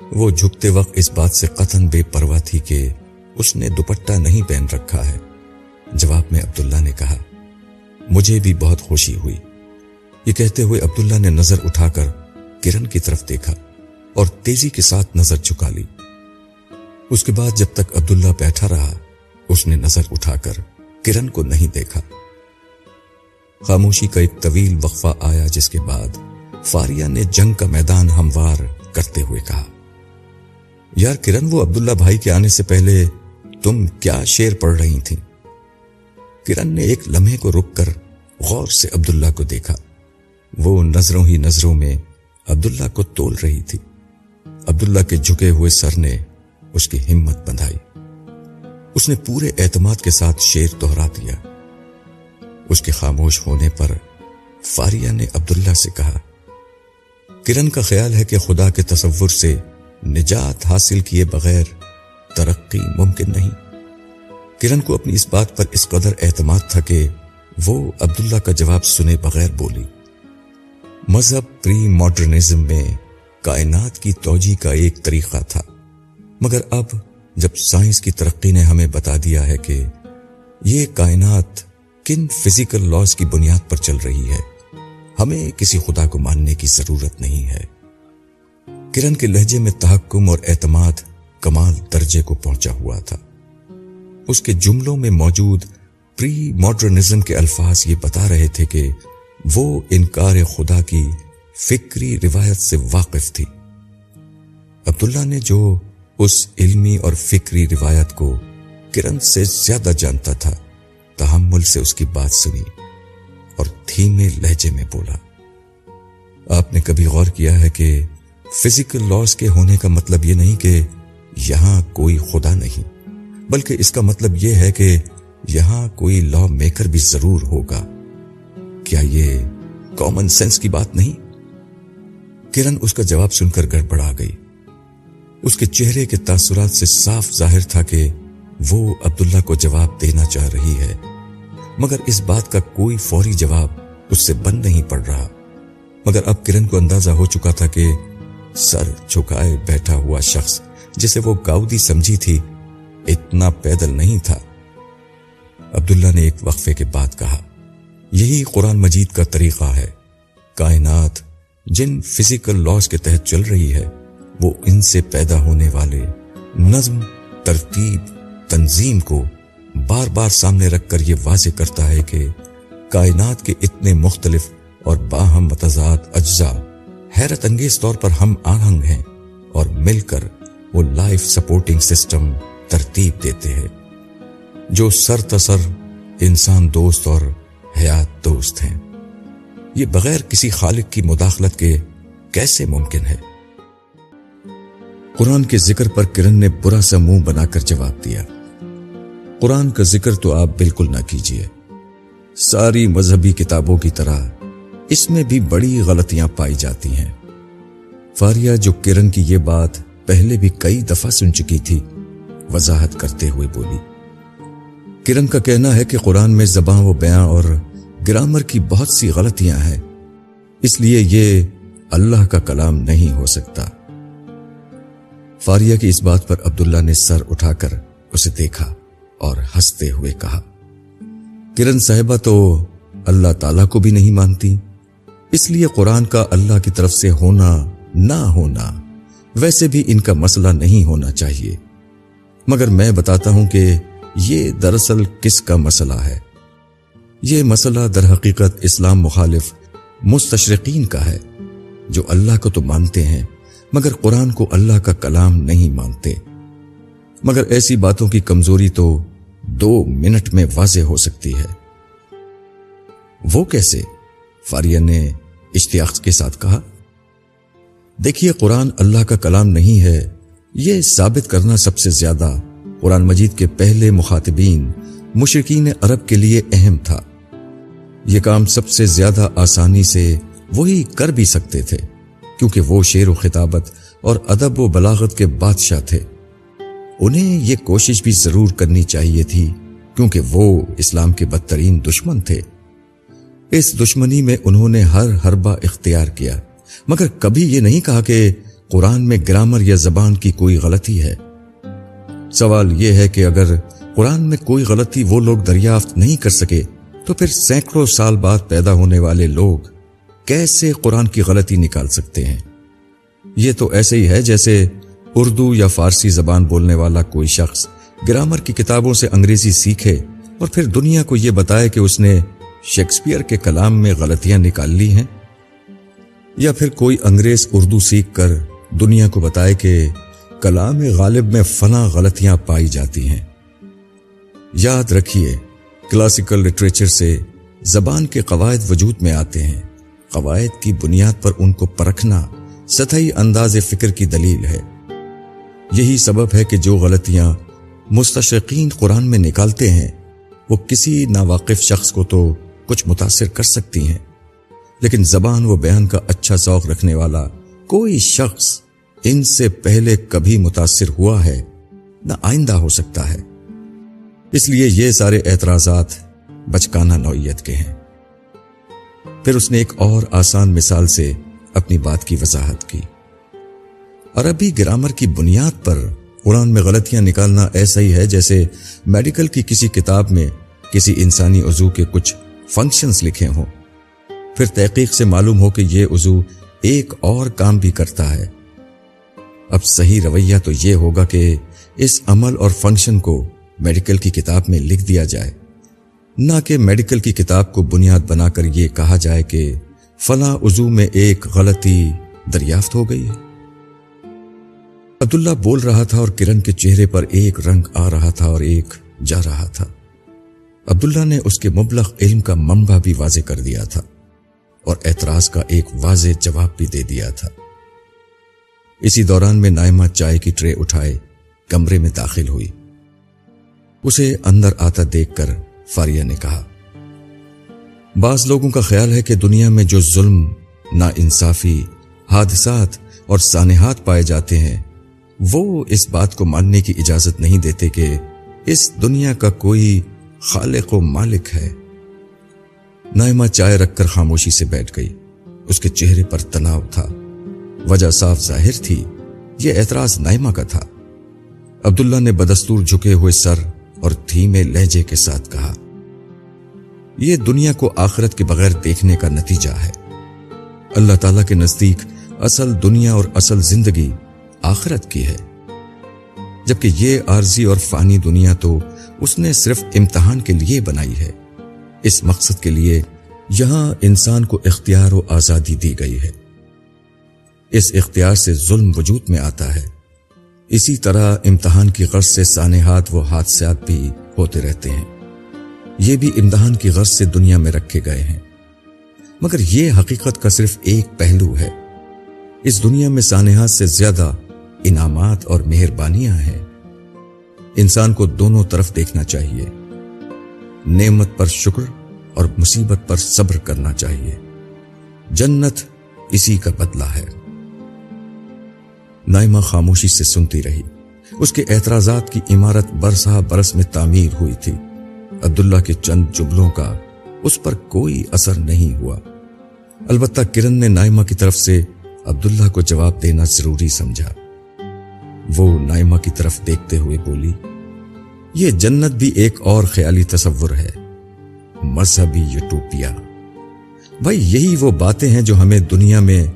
وہ جھکتے وقت اس بات سے قطن بے پرواہ تھی کہ اس نے دوپٹہ نہیں پہن رکھا ہے۔ جواب میں عبداللہ نے کہا، مجھے بھی بہت خوشی ہوئی۔ یہ کہتے ہوئے عبداللہ نے نظر اٹھا کر کرن کی طرف دیکھا اور تیزی کے ساتھ نظر چکا لی۔ اس کے بعد جب تک عبداللہ بیٹھا رہا، اس نے نظر اٹھا کر کرن کو نہیں دیکھا۔ خاموشی کا ایک طویل وقفہ آیا، جس کے بعد فاریا نے جنگ کا میدان ہموار کرتے ہوئے کہا۔ یار کرن، وہ عبداللہ بھائی کے آنے سے پہلے تم کیا شیر پڑھ رہی تھی کرن نے ایک لمحے کو رک کر غور سے عبداللہ کو دیکھا۔ وہ نظروں ہی نظروں میں عبداللہ کو تول رہی تھی۔ عبداللہ کے جھکے ہوئے سر نے اس کی ہمت بندھائی۔ اس نے پورے اعتماد کے ساتھ شیر دہرا دیا۔ اس کے خاموش ہونے پر فاریا نے عبداللہ سے کہا، کرن کا خیال ہے کہ خدا کے تصور سے نجات حاصل کیے بغیر ترقی ممکن نہیں۔ کرن کو اپنی اس بات پر اس قدر اعتماد تھا کہ وہ عبداللہ کا جواب سنے بغیر بولی۔ مذہب پری ماڈرنزم میں کائنات کی توجہ کا ایک طریقہ تھا۔ مگر اب جب سائنس کی ترقی نے ہمیں بتا دیا ہے کہ یہ کائنات کن فزیکل لاز کی بنیاد پر چل رہی ہے، ہمیں کسی خدا کو ماننے کی ضرورت نہیں ہے۔ کرن کے لہجے میں تحکم اور اعتماد کمال درجے کو پہنچا ہوا تھا۔ اس کے جملوں میں موجود پری ماڈرنزم کے الفاظ یہ بتا رہے تھے کہ وہ انکار خدا کی فکری روایت سے واقف تھی۔ عبداللہ نے جو اس علمی اور فکری روایت کو کرن سے زیادہ جانتا تھا، تحمل سے اس کی بات سنی اور دھیمے لہجے میں بولا۔ آپ نے کبھی غور کیا ہے کہ فزیکل لاس کے ہونے کا مطلب یہ نہیں کہ یہاں کوئی خدا نہیں، بلکہ اس کا مطلب یہ ہے کہ یہاں کوئی لا میکر بھی ضرور ہوگا۔ کیا یہ کامن سینس کی بات نہیں؟ کرن اس کا جواب سن کر گڑبڑا گئی۔ اس کے چہرے کے تاثرات سے صاف ظاہر تھا کہ وہ عبداللہ کو جواب دینا چاہ رہی ہے۔ مگر اس بات کا کوئی فوری جواب اس سے بند نہیں پڑ رہا۔ مگر اب کرن کو اندازہ ہو چکا تھا کہ سر چھکائے بیٹھا ہوا شخص جسے وہ گاؤدی سمجھی تھی، اتنا پیدل نہیں تھا۔ عبداللہ نے ایک وقفے کے بعد کہا، یہی قرآن مجید کا طریقہ ہے۔ کائنات جن فزیکل لاس کے تحت چل رہی ہے، وہ ان سے پیدا ہونے والے نظم، ترتیب، تنظیم کو بار بار سامنے رکھ کر یہ واضح کرتا ہے کہ کائنات کے اتنے مختلف اور باہم متضاد اجزاء حیرت انگیز طور پر ہم آہنگ ہیں اور مل کر وہ لائف سپورٹنگ سسٹم ترتیب دیتے ہیں، جو سر تسر انسان دوست اور حیات دوست ہیں۔ یہ بغیر کسی خالق کی مداخلت کے کیسے ممکن ہے؟ قرآن کے ذکر پر کرن نے برا سا منہ بنا کر جواب دیا۔ قرآن کا ذکر تو آپ بالکل نہ کیجیے ساری مذہبی کتابوں کی طرح اس میں بھی بڑی غلطیاں پائی جاتی ہیں۔ فاریہ جو کرن کی یہ بات پہلے بھی کئی دفعہ سن چکی تھی، وضاحت کرتے ہوئے بولی۔ کرن کا کہنا ہے کہ قرآن میں زباں و بیاں اور گرامر کی بہت سی غلطیاں ہیں۔ اس لیے یہ اللہ کا کلام نہیں ہو سکتا۔ فاریہ کی اس بات پر عبداللہ نے سر اٹھا کر اسے دیکھا اور ہنستے ہوئے کہا۔ کرن صاحبہ تو اللہ تعالی کو بھی نہیں مانتی۔ اس لیے قرآن کا اللہ کی طرف سے ہونا نہ ہونا ویسے بھی ان کا مسئلہ نہیں ہونا چاہیے۔ مگر میں بتاتا ہوں کہ یہ دراصل کس کا مسئلہ ہے؟ یہ مسئلہ در حقیقت اسلام مخالف مستشرقین کا ہے، جو اللہ کو تو مانتے ہیں، مگر قرآن کو اللہ کا کلام نہیں مانتے۔ مگر ایسی باتوں کی کمزوری تو دو منٹ میں واضح ہو سکتی ہے۔ وہ کیسے؟ فاریہ نے اشتیاق کے ساتھ کہا، دیکھیے، قرآن اللہ کا کلام نہیں ہے۔ یہ ثابت کرنا سب سے زیادہ قرآن مجید کے پہلے مخاطبین مشرقین عرب کے لیے اہم تھا۔ یہ کام سب سے زیادہ آسانی سے وہی کر بھی سکتے تھے، کیونکہ وہ شعر و خطابت اور ادب و بلاغت کے بادشاہ تھے۔ انہیں یہ کوشش بھی ضرور کرنی چاہیے تھی، کیونکہ وہ اسلام کے بدترین دشمن تھے۔ اس دشمنی میں انہوں نے ہر حربہ اختیار کیا۔ مگر کبھی یہ نہیں کہا کہ قرآن میں گرامر یا زبان کی کوئی غلطی ہے۔ سوال یہ ہے کہ اگر قرآن میں کوئی غلطی وہ لوگ دریافت نہیں کر سکے، تو پھر سینکڑوں سال بعد پیدا ہونے والے لوگ کیسے قرآن کی غلطی نکال سکتے ہیں؟ یہ تو ایسے ہی ہے جیسے اردو یا فارسی زبان بولنے والا کوئی شخص گرامر کی کتابوں سے انگریزی سیکھے اور پھر دنیا کو یہ بتائے کہ اس نے شیکسپیئر کے کلام میں غلطیاں نکال لی ہیں؟ یا پھر کوئی انگریز اردو سیکھ کر دنیا کو بتائے کہ کلام غالب میں فنا غلطیاں پائی جاتی ہیں؟ یاد رکھیے، کلاسیکل لٹریچر سے زبان کے قواعد وجود میں آتے ہیں۔ قواعد کی بنیاد پر ان کو پرکھنا سطحی انداز فکر کی دلیل ہے۔ یہی سبب ہے کہ جو غلطیاں مستشقین قرآن میں نکالتے ہیں، وہ کسی ناواقف شخص کو تو کچھ متاثر کر سکتی ہیں۔ لیکن زبان و بیان کا اچھا ذوق رکھنے والا کوئی شخص ان سے پہلے کبھی متاثر ہوا ہے، نہ آئندہ ہو سکتا ہے۔ اس لیے یہ سارے اعتراضات بچکانہ نوعیت کے ہیں۔ پھر اس نے ایک اور آسان مثال سے اپنی بات کی وضاحت کی۔ عربی گرامر کی بنیاد پر قرآن میں غلطیاں نکالنا ایسا ہی ہے جیسے میڈیکل کی کسی کتاب میں کسی انسانی عضو کے کچھ فنکشنز لکھے ہوں۔ پھر تحقیق سے معلوم ہو کہ یہ عضو ایک اور کام بھی کرتا ہے۔ اب صحیح رویہ تو یہ ہوگا کہ اس عمل اور فنکشن کو میڈیکل کی کتاب میں لکھ دیا جائے۔ نہ کہ میڈیکل کی کتاب کو بنیاد بنا کر یہ کہا جائے کہ فلاں عضو میں ایک غلطی دریافت ہو گئی ہے۔ عبداللہ بول رہا تھا اور کرن کے چہرے پر ایک رنگ آ رہا تھا اور ایک جا رہا تھا۔ عبداللہ نے اس کے مبلغ علم کا منبع بھی واضح کر دیا تھا اور اعتراض کا ایک واضح جواب بھی دے دیا تھا۔ اسی دوران میں نائمہ چائے کی ٹرے اٹھائے، کمرے میں داخل ہوئی۔ اسے اندر آتا دیکھ کر فاریہ نے کہا، بعض لوگوں کا خیال ہے کہ دنیا میں جو ظلم نا انصافی حادثات اور سانحات پائے جاتے ہیں، وہ اس بات کو ماننے کی اجازت نہیں دیتے کہ اس دنیا کا کوئی خالق و مالک ہے۔ نائمہ چائے رکھ کر خاموشی سے بیٹھ گئی۔ اس کے چہرے پر تناؤ تھا۔ وجہ صاف ظاہر تھی۔ یہ اعتراض نائمہ کا تھا۔ عبداللہ نے بدستور جھکے ہوئے سر اور دھیمے لہجے کے ساتھ کہا، یہ دنیا کو آخرت کے بغیر دیکھنے کا نتیجہ ہے۔ اللہ تعالی کے نزدیک اصل دنیا اور اصل زندگی آخرت کی ہے۔ جبکہ یہ عارضی اور فانی دنیا تو اس نے صرف امتحان کے لیے بنائی ہے۔ اس مقصد کے لیے یہاں انسان کو اختیار و آزادی دی گئی ہے۔ اس اختیار سے ظلم وجود میں آتا ہے۔ اسی طرح امتحان کی غرض سے سانحات و حادثات بھی ہوتے رہتے ہیں۔ یہ بھی امتحان کی غرض سے دنیا میں رکھے گئے ہیں۔ مگر یہ حقیقت کا صرف ایک پہلو ہے۔ اس دنیا میں سانحات سے زیادہ انعامات اور مہربانیاں ہیں۔ انسان کو دونوں طرف دیکھنا چاہیے۔ نعمت پر شکر اور مصیبت پر صبر کرنا چاہیے۔ جنت اسی کا بدلہ ہے۔ نائمہ خاموشی سے سنتی رہی۔ اس کے اعتراضات کی عمارت برسا برس میں تعمیر ہوئی تھی۔ عبداللہ کے چند جملوں کا اس پر کوئی اثر نہیں ہوا۔ البتہ کرن نے نائمہ کی طرف سے عبداللہ کو جواب دینا ضروری سمجھا۔ وہ نائمہ کی طرف دیکھتے ہوئے بولی، یہ جنت بھی ایک اور خیالی تصور ہے، مذہبی یوٹوپیا۔ بھائی، یہی وہ باتیں ہیں جو ہمیں دنیا میں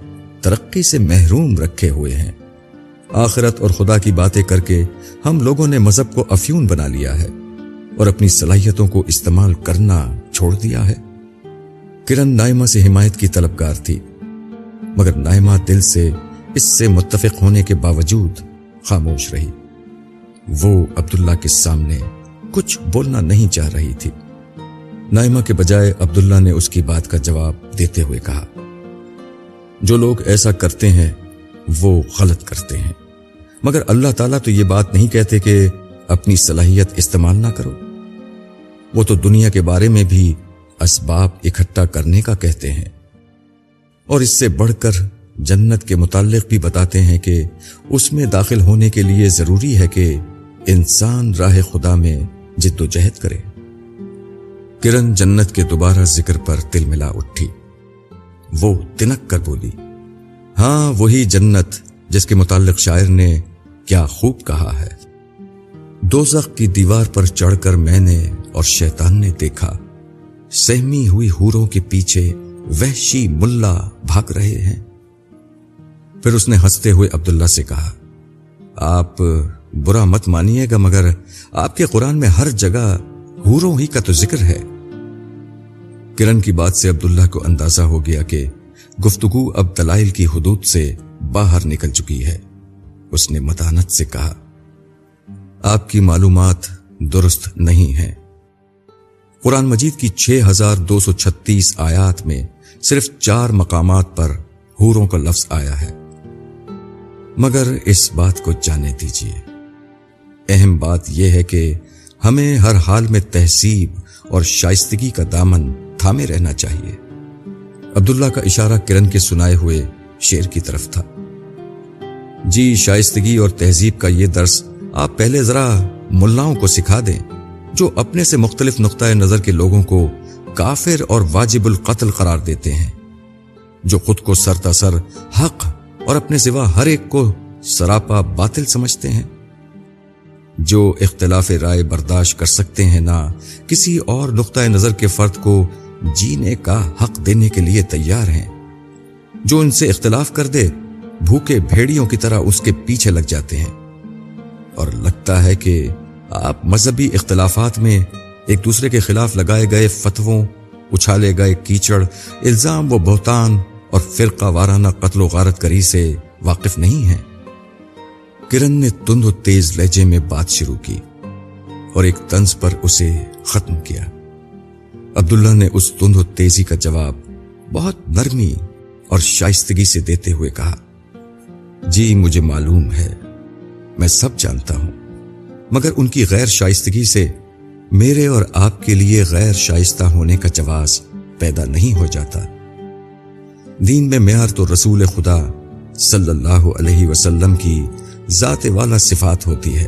ترقی سے محروم رکھے ہوئے ہیں۔ آخرت اور خدا کی باتیں کر کے ہم لوگوں نے مذہب کو افیون بنا لیا ہے اور اپنی صلاحیتوں کو استعمال کرنا چھوڑ دیا ہے۔ کرن نائمہ سے حمایت کی طلبگار تھی، مگر نائمہ دل سے اس سے متفق ہونے کے باوجود خاموش رہی۔ وہ عبداللہ کے سامنے کچھ بولنا نہیں چاہ رہی تھی۔ نائمہ کے بجائے عبداللہ نے اس کی بات کا جواب دیتے ہوئے کہا، جو لوگ ایسا کرتے ہیں، وہ غلط کرتے ہیں۔ مگر اللہ تعالیٰ تو یہ بات نہیں کہتے کہ اپنی صلاحیت استعمال نہ کرو۔ وہ تو دنیا کے بارے میں بھی اسباب اکٹھا کرنے کا کہتے ہیں۔ اور اس سے بڑھ کر جنت کے متعلق بھی بتاتے ہیں کہ اس میں داخل ہونے کے لیے ضروری ہے کہ انسان راہ خدا میں جد و جہد کرے۔ کرن جنت کے دوبارہ ذکر پر تل ملا اٹھی۔ وہ تنک کر بولی ہاں وہی جنت جس کے متعلق شاعر نے کیا خوب کہا ہے۔ دوزخ کی دیوار پر چڑھ کر میں نے اور شیطان نے دیکھا۔ سہمی ہوئی ہوروں کے پیچھے وحشی ملا بھاگ رہے ہیں۔ پھر اس نے ہنستے ہوئے عبداللہ سے کہا، آپ برا مت مانیے گا مگر آپ کے قرآن میں ہر جگہ ہوروں ہی کا تو ذکر ہے. کرن کی بات سے عبداللہ کو اندازہ ہو گیا کہ گفتگو اب دلائل کی حدود سے باہر نکل چکی ہے۔ اس نے متانت سے کہا، آپ کی معلومات درست نہیں ہیں۔ قرآن مجید کی چھ ہزار دو سو چھتیس آیات میں صرف چار مقامات پر ہوروں کا لفظ آیا ہے۔ مگر اس بات کو جانے دیجیے اہم بات یہ ہے کہ ہمیں ہر حال میں تہذیب اور شائستگی کا دامن تھامے رہنا چاہیے۔ عبداللہ کا اشارہ کرن کے سنائے ہوئے شیر کی طرف تھا۔ جی شائستگی اور تہذیب کا یہ درس آپ پہلے ذرا ملاؤں کو سکھا دیں، جو اپنے سے مختلف نقطۂ نظر کے لوگوں کو کافر اور واجب القتل قرار دیتے ہیں، جو خود کو سر تسر حق اور اپنے سوا ہر ایک کو سراپا باطل سمجھتے ہیں۔ جو اختلاف رائے برداشت کر سکتے ہیں نہ کسی اور نقطۂ نظر کے فرد کو جینے کا حق دینے کے لیے تیار ہیں۔ جو ان سے اختلاف کر دے، بھوکے بھیڑیوں کی طرح اس کے پیچھے لگ جاتے ہیں۔ اور لگتا ہے کہ آپ مذہبی اختلافات میں ایک دوسرے کے خلاف لگائے گئے فتووں، اچھالے گئے کیچڑ، الزام و بہتان اور فرقہ وارانہ قتل و غارت کری سے واقف نہیں ہیں۔ کرن نے تند و تیز لہجے میں بات شروع کی اور ایک طنز پر اسے ختم کیا۔ عبداللہ نے اس تند و تیزی کا جواب بہت نرمی اور شائستگی سے دیتے ہوئے کہا جی مجھے معلوم ہے، میں سب جانتا ہوں، مگر ان کی غیر شائستگی سے میرے اور آپ کے لیے غیر شائستہ ہونے کا جواز پیدا نہیں ہو جاتا۔ دین میں معیار تو رسول خدا صلی اللہ علیہ وسلم کی ذات والا صفات ہوتی ہے۔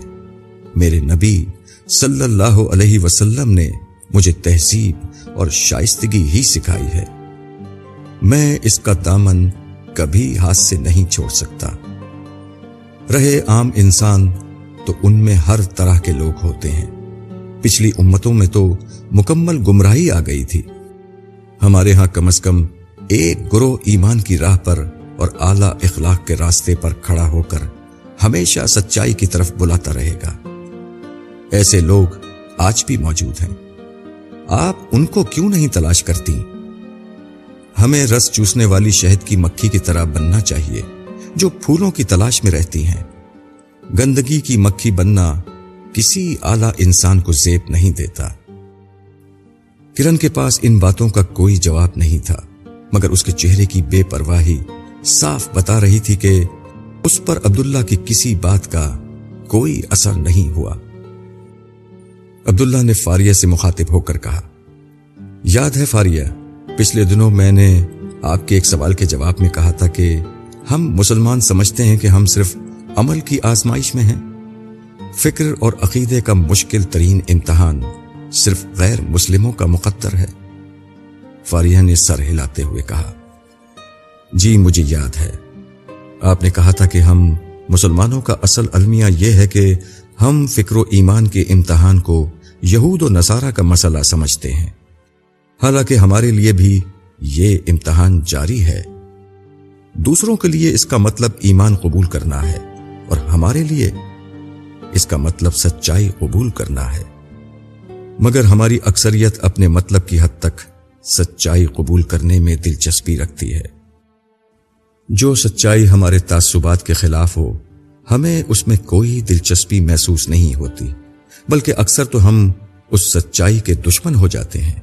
میرے نبی صلی اللہ علیہ وسلم نے مجھے تہذیب اور شائستگی ہی سکھائی ہے۔ میں اس کا دامن کبھی ہاتھ سے نہیں چھوڑ سکتا۔ رہے عام انسان تو ان میں ہر طرح کے لوگ ہوتے ہیں۔ پچھلی امتوں میں تو مکمل گمراہی آ گئی تھی۔ ہمارے ہاں کم از کم ایک گروہ ایمان کی راہ پر اور اعلی اخلاق کے راستے پر کھڑا ہو کر ہمیشہ سچائی کی طرف بلاتا رہے گا۔ ایسے لوگ آج بھی موجود ہیں۔ آپ ان کو کیوں نہیں تلاش کرتی؟ ہمیں رس چوسنے والی شہد کی مکھی کی طرح بننا چاہیے جو پھولوں کی تلاش میں رہتی ہیں۔ گندگی کی مکھی بننا کسی اعلی انسان کو زیب نہیں دیتا۔ کرن کے پاس ان باتوں کا کوئی جواب نہیں تھا۔ مگر اس کے چہرے کی بے پرواہی صاف بتا رہی تھی کہ اس پر عبداللہ کی کسی بات کا کوئی اثر نہیں ہوا۔ عبداللہ نے فاریہ سے مخاطب ہو کر کہا، یاد ہے فاریہ، پچھلے دنوں میں نے آپ کے ایک سوال کے جواب میں کہا تھا کہ ہم مسلمان سمجھتے ہیں کہ ہم صرف عمل کی آزمائش میں ہیں۔ فکر اور عقیدے کا مشکل ترین امتحان صرف غیر مسلموں کا مقدر ہے۔ فاریہ نے سر ہلاتے ہوئے کہا جی مجھے یاد ہے۔ آپ نے کہا تھا کہ ہم مسلمانوں کا اصل المیہ یہ ہے کہ ہم فکر و ایمان کے امتحان کو یہود و نصارہ کا مسئلہ سمجھتے ہیں۔ حالانکہ ہمارے لیے بھی یہ امتحان جاری ہے۔ دوسروں کے لیے اس کا مطلب ایمان قبول کرنا ہے اور ہمارے لیے اس کا مطلب سچائی قبول کرنا ہے۔ مگر ہماری اکثریت اپنے مطلب کی حد تک سچائی قبول کرنے میں دلچسپی رکھتی ہے۔ جو سچائی ہمارے تعصبات کے خلاف ہو، ہمیں اس میں کوئی دلچسپی محسوس نہیں ہوتی، بلکہ اکثر تو ہم اس سچائی کے دشمن ہو جاتے ہیں۔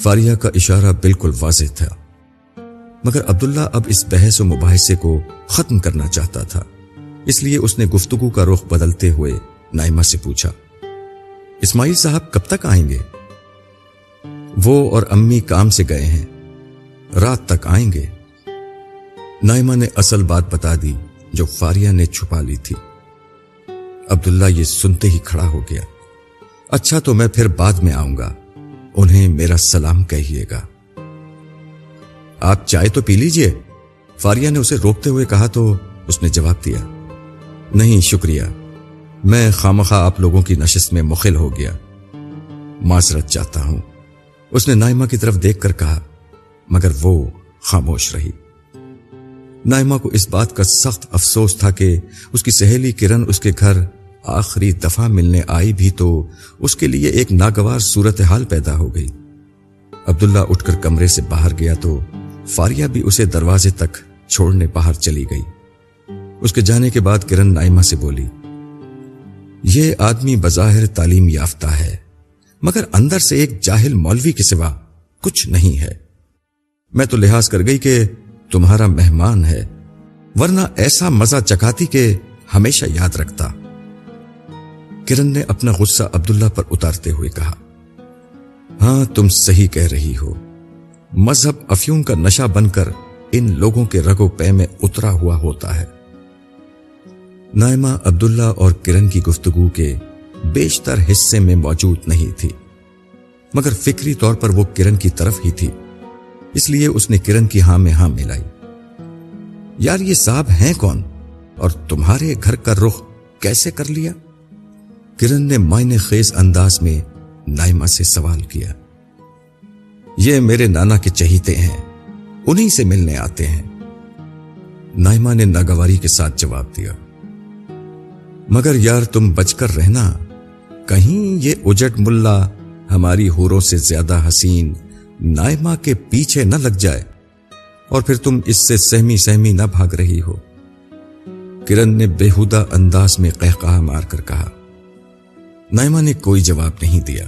فاریہ کا اشارہ بالکل واضح تھا، مگر عبداللہ اب اس بحث و مباحثے کو ختم کرنا چاہتا تھا، اس لیے اس نے گفتگو کا رخ بدلتے ہوئے نائمہ سے پوچھا، اسماعیل صاحب کب تک آئیں گے؟ وہ اور امی کام سے گئے ہیں۔ رات تک آئیں گے۔ نائمہ نے اصل بات بتا دی جو فاریہ نے چھپا لی تھی۔ عبداللہ یہ سنتے ہی کھڑا ہو گیا۔ اچھا تو میں پھر بعد میں آؤں گا۔ انہیں میرا سلام کہیے گا۔ آپ چائے تو پی لیجیے۔ فاریہ نے اسے روکتے ہوئے کہا تو اس نے جواب دیا۔ نہیں، شکریہ۔ میں خامخواہ آپ لوگوں کی نشست میں مخل ہو گیا۔ معذرت چاہتا ہوں۔ اس نے نائمہ کی طرف دیکھ کر کہا، مگر وہ خاموش رہی۔ نائمہ کو اس بات کا سخت افسوس تھا کہ اس کی سہیلی کرن اس کے گھر آخری دفعہ ملنے آئی بھی تو اس کے لیے ایک ناگوار صورتحال پیدا ہو گئی۔ عبداللہ اٹھ کر کمرے سے باہر گیا تو فاریہ بھی اسے دروازے تک چھوڑنے باہر چلی گئی۔ اس کے جانے کے بعد کرن نائمہ سے بولی، یہ آدمی بظاہر تعلیم یافتہ ہے۔ مگر اندر سے ایک جاہل مولوی کے سوا کچھ نہیں ہے۔ میں تو لحاظ کر گئی کہ تمہارا مہمان ہے، ورنہ ایسا مزہ چکاتی کہ ہمیشہ یاد رکھتا۔ کرن نے اپنا غصہ عبداللہ پر اتارتے ہوئے کہا ہاں تم صحیح کہہ رہی ہو۔ مذہب افیون کا نشہ بن کر ان لوگوں کے رگو پے میں اترا ہوا ہوتا ہے۔ نائمہ عبداللہ اور کرن کی گفتگو کے بیشتر حصے میں موجود نہیں تھی۔ مگر فکری طور پر وہ کرن کی طرف ہی تھی۔ اس لیے اس نے کرن کی ہاں میں ہاں ملائی۔ یار یہ صاحب ہیں کون؟ اور تمہارے گھر کا رخ کیسے کر لیا؟ کرن نے مائنے خیز انداز میں نائمہ سے سوال کیا۔ یہ میرے نانا کے چہیتے ہیں، انہی سے ملنے آتے ہیں۔ نائمہ نے ناگواری کے ساتھ جواب دیا۔ مگر یار تم بچ کر رہنا۔ کہیں یہ اجٹ ملا ہماری ہوروں سے زیادہ حسین نائمہ کے پیچھے نہ لگ جائے اور پھر تم اس سے سہمی سہمی نہ بھاگ رہی ہو۔ کرن نے بےحدہ انداز میں قہقہ مار کر کہا، نائمہ نے کوئی جواب نہیں دیا،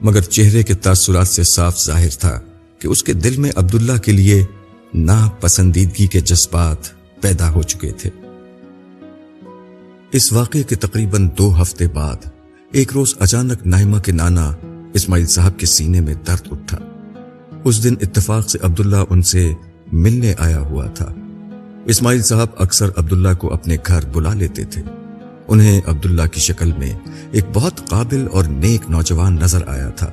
مگر چہرے کے تاثرات سے صاف ظاہر تھا کہ اس کے دل میں عبداللہ کے لیے نا پسندیدگی کے جذبات پیدا ہو چکے تھے۔ اس واقعے کے تقریباً دو ہفتے بعد ایک روز اچانک نائمہ کے نانا اسماعیل صاحب کے سینے میں درد اٹھا۔ اس دن اتفاق سے عبداللہ ان سے ملنے آیا ہوا تھا۔ اسماعیل صاحب اکثر عبداللہ کو اپنے گھر بلا لیتے تھے۔ انہیں عبداللہ کی شکل میں ایک بہت قابل اور نیک نوجوان نظر آیا تھا،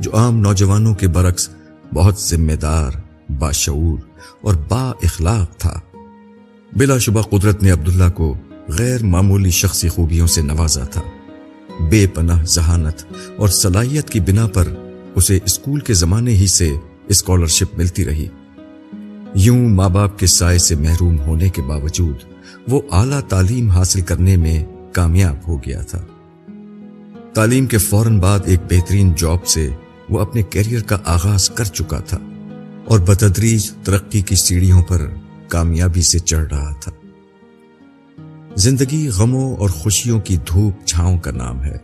جو عام نوجوانوں کے برعکس بہت ذمہ دار، باشعور اور با اخلاق تھا۔ بلا شبہ قدرت نے عبداللہ کو غیر معمولی شخصی خوبیوں سے نوازا تھا۔ بے پناہ ذہانت اور صلاحیت کی بنا پر اسے اسکول کے زمانے ہی سے اسکالرشپ ملتی رہی۔ یوں ماں باپ کے سائے سے محروم ہونے کے باوجود وہ اعلی تعلیم حاصل کرنے میں کامیاب ہو گیا تھا۔ تعلیم کے فوراً بعد ایک بہترین جاب سے وہ اپنے کیریئر کا آغاز کر چکا تھا اور بتدریج ترقی کی سیڑھیوں پر کامیابی سے چڑھ رہا تھا۔ زندگی غموں اور خوشیوں کی دھوپ چھاؤں کا نام ہے۔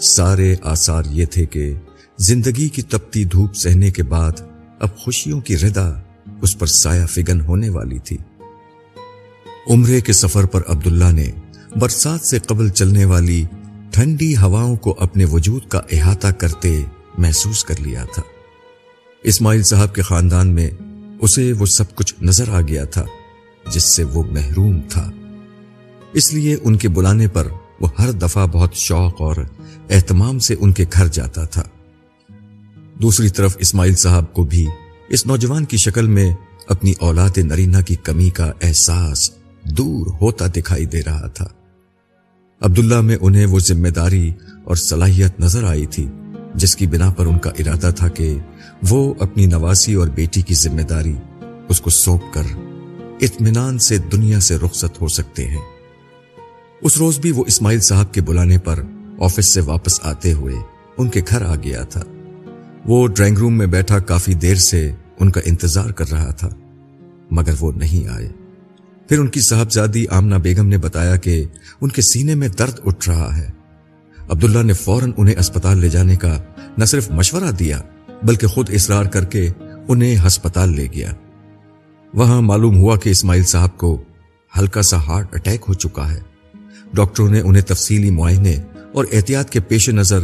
سارے آثار یہ تھے کہ زندگی کی تپتی دھوپ سہنے کے بعد اب خوشیوں کی ردا اس پر سایہ فگن ہونے والی تھی۔ عمرے کے سفر پر عبداللہ نے برسات سے قبل چلنے والی ٹھنڈی ہواؤں کو اپنے وجود کا احاطہ کرتے محسوس کر لیا تھا۔ اسماعیل صاحب کے خاندان میں اسے وہ سب کچھ نظر آ گیا تھا، جس سے وہ محروم تھا۔ اس لیے ان کے بلانے پر وہ ہر دفعہ بہت شوق اور اہتمام سے ان کے گھر جاتا تھا۔ دوسری طرف اسماعیل صاحب کو بھی اس نوجوان کی شکل میں اپنی اولاد نرینا کی کمی کا احساس دور ہوتا دکھائی دے رہا تھا۔ عبداللہ میں انہیں وہ ذمہ داری اور صلاحیت نظر آئی تھی جس کی بنا پر ان کا ارادہ تھا کہ وہ اپنی نواسی اور بیٹی کی ذمہ داری اس کو سونپ کر اطمینان سے دنیا سے رخصت ہو سکتے ہیں۔ اس روز بھی وہ اسماعیل صاحب کے بلانے پر آفس سے واپس آتے ہوئے ان کے گھر آ گیا تھا۔ وہ ڈرائنگ روم میں بیٹھا کافی دیر سے ان کا انتظار کر رہا تھا، مگر وہ نہیں آئے۔ پھر ان کی صاحبزادی آمنہ بیگم نے بتایا کہ ان کے سینے میں درد اٹھ رہا ہے۔ عبداللہ نے فوراً انہیں اسپتال لے جانے کا نہ صرف مشورہ دیا، بلکہ خود اصرار کر کے انہیں ہسپتال لے گیا۔ وہاں معلوم ہوا کہ اسماعیل صاحب کو ہلکا سا ہارٹ اٹیک ہو چکا ہے۔ ڈاکٹروں نے انہیں تفصیلی معائنے اور احتیاط کے پیش نظر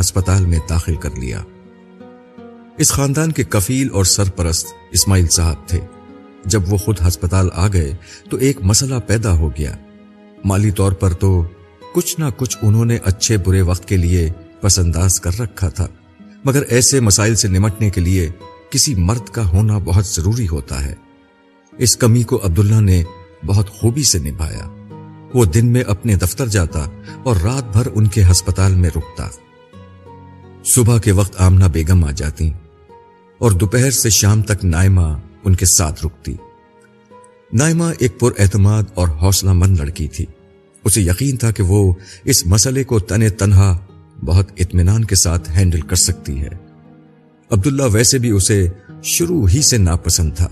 ہسپتال میں داخل کر لیا۔ اس خاندان کے کفیل اور سرپرست اسماعیل صاحب تھے۔ جب وہ خود ہسپتال آ گئے تو ایک مسئلہ پیدا ہو گیا۔ مالی طور پر تو کچھ نہ کچھ انہوں نے اچھے برے وقت کے لیے پسنداز کر رکھا تھا، مگر ایسے مسائل سے نمٹنے کے لیے کسی مرد کا ہونا بہت ضروری ہوتا ہے۔ اس کمی کو عبداللہ نے بہت خوبی سے نبھایا۔ وہ دن میں اپنے دفتر جاتا اور رات بھر ان کے ہسپتال میں رکتا۔ صبح کے وقت آمنہ بیگم آ جاتی اور دوپہر سے شام تک نائمہ ان کے ساتھ رکتی۔ نائمہ ایک پر اعتماد اور حوصلہ مند لڑکی تھی۔ اسے یقین تھا کہ وہ اس مسئلے کو تن تنہا، بہت اطمینان کے ساتھ ہینڈل کر سکتی ہے۔ عبداللہ ویسے بھی اسے شروع ہی سے ناپسند تھا۔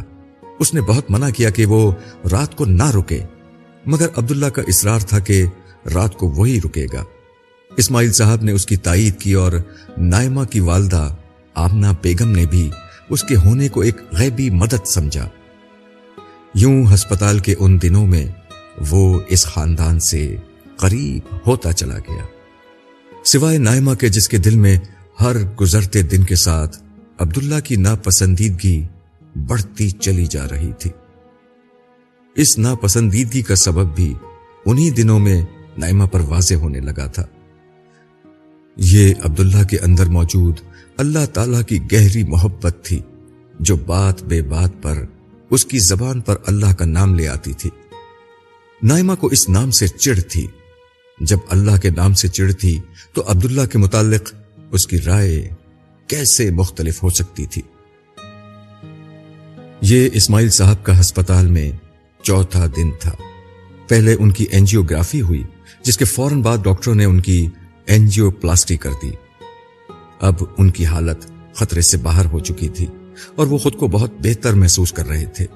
اس نے بہت منع کیا کہ وہ رات کو نہ رکے۔ مگر عبداللہ کا اصرار تھا کہ رات کو وہی رکے گا۔ اسماعیل صاحب نے اس کی تائید کی اور نائمہ کی والدہ آمنہ بیگم نے بھی اس کے ہونے کو ایک غیبی مدد سمجھا۔ یوں ہسپتال کے ان دنوں میں وہ اس خاندان سے قریب ہوتا چلا گیا۔ سوائے نائمہ کے جس کے دل میں ہر گزرتے دن کے ساتھ عبداللہ کی ناپسندیدگی بڑھتی چلی جا رہی تھی۔ اس ناپسندیدگی کا سبب بھی انہی دنوں میں نائمہ پر واضح ہونے لگا تھا۔ یہ عبداللہ کے اندر موجود اللہ تعالی کی گہری محبت تھی، جو بات بے بات پر اس کی زبان پر اللہ کا نام لے آتی تھی۔ نائمہ کو اس نام سے چڑ تھی۔ جب اللہ کے نام سے چڑ تھی تو عبداللہ کے متعلق اس کی رائے کیسے مختلف ہو سکتی تھی۔ یہ اسماعیل صاحب کا ہسپتال میں چوتھا دن تھا۔ پہلے ان کی اینجیوگرافی ہوئی، جس کے فوراً بعد ڈاکٹروں نے ان کی اینجیو پلاسٹی کر دی۔ اب ان کی حالت خطرے سے باہر ہو چکی تھی اور وہ خود کو بہت بہتر محسوس کر رہے تھے۔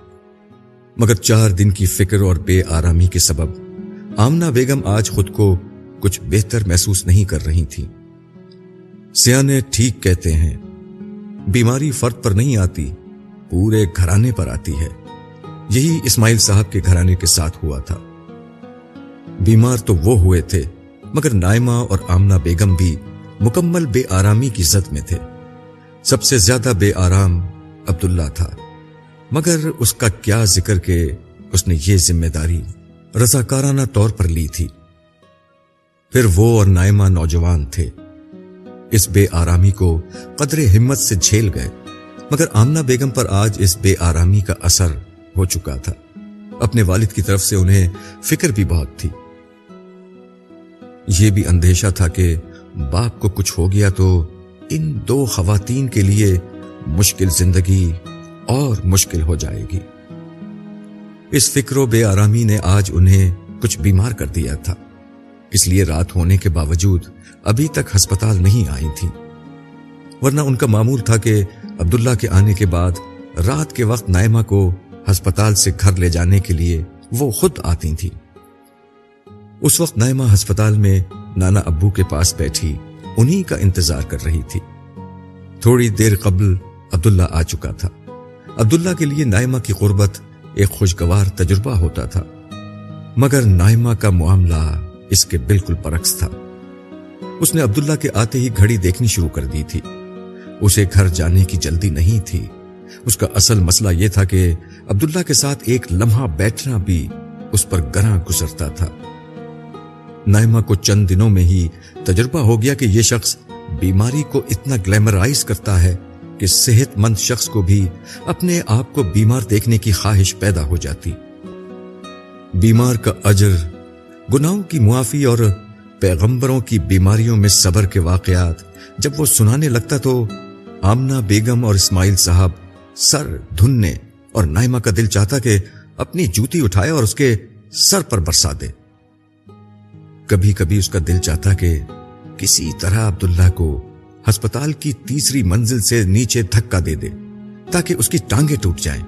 مگر چار دن کی فکر اور بے آرامی کے سبب آمنا بیگم آج خود کو کچھ بہتر محسوس نہیں کر رہی تھی سیانے ٹھیک کہتے ہیں، بیماری فرد پر نہیں آتی، پورے گھرانے پر آتی ہے۔ یہی اسماعیل صاحب کے گھرانے کے ساتھ ہوا تھا۔ بیمار تو وہ ہوئے تھے، مگر نائمہ اور آمنا بیگم بھی مکمل بے آرامی کی زد میں تھے۔ سب سے زیادہ بے آرام عبداللہ تھا، مگر اس کا کیا ذکر کہ اس نے یہ ذمہ داری رضاکارانہ طور پر لی تھی۔ پھر وہ اور نائمہ نوجوان تھے۔ اس بے آرامی کو قدر ہمت سے جھیل گئے، مگر آمنا بیگم پر آج اس بے آرامی کا اثر ہو چکا تھا۔ اپنے والد کی طرف سے انہیں فکر بھی بہت تھی۔ یہ بھی اندیشہ تھا کہ باپ کو کچھ ہو گیا تو ان دو خواتین کے لیے مشکل زندگی اور مشکل ہو جائے گی۔ اس فکر و بے آرامی نے آج انہیں کچھ بیمار کر دیا تھا۔ اس لیے رات ہونے کے باوجود ابھی تک ہسپتال نہیں آئی تھی ورنہ ان کا معمول تھا کہ عبداللہ کے آنے کے بعد رات کے وقت نائمہ کو ہسپتال سے گھر لے جانے کے لیے وہ خود آتی تھی اس وقت نائمہ ہسپتال میں نانا ابو کے پاس بیٹھی، انہی کا انتظار کر رہی تھی۔ تھوڑی دیر قبل عبداللہ آ چکا تھا۔ عبداللہ کے لیے نائمہ کی قربت ایک خوشگوار تجربہ ہوتا تھا۔ مگر نائمہ کا معاملہ اس کے بالکل برعکس تھا۔ اس نے عبداللہ کے آتے ہی گھڑی دیکھنی شروع کر دی تھی۔ اسے گھر جانے کی جلدی نہیں تھی۔ اس کا اصل مسئلہ یہ تھا کہ عبداللہ کے ساتھ ایک لمحہ بیٹھنا بھی اس پر گراں گزرتا تھا۔ نائمہ کو چند دنوں میں ہی تجربہ ہو گیا کہ یہ شخص بیماری کو اتنا گلیمرائز کرتا ہے کہ صحت مند شخص کو بھی اپنے آپ کو بیمار دیکھنے کی خواہش پیدا ہو جاتی۔ بیمار کا اجر، گناہوں کی معافی اور پیغمبروں کی بیماریوں میں صبر کے واقعات جب وہ سنانے لگتا تو آمنا بیگم اور اسماعیل صاحب سر دھننے اور نائمہ کا دل چاہتا کہ اپنی جوتی اٹھائے اور اس کے سر پر برسا دے۔ کبھی کبھی اس کا دل چاہتا کہ کسی طرح عبداللہ کو ہسپتال کی تیسری منزل سے نیچے دھکا دے دے تاکہ اس کی ٹانگیں ٹوٹ جائیں۔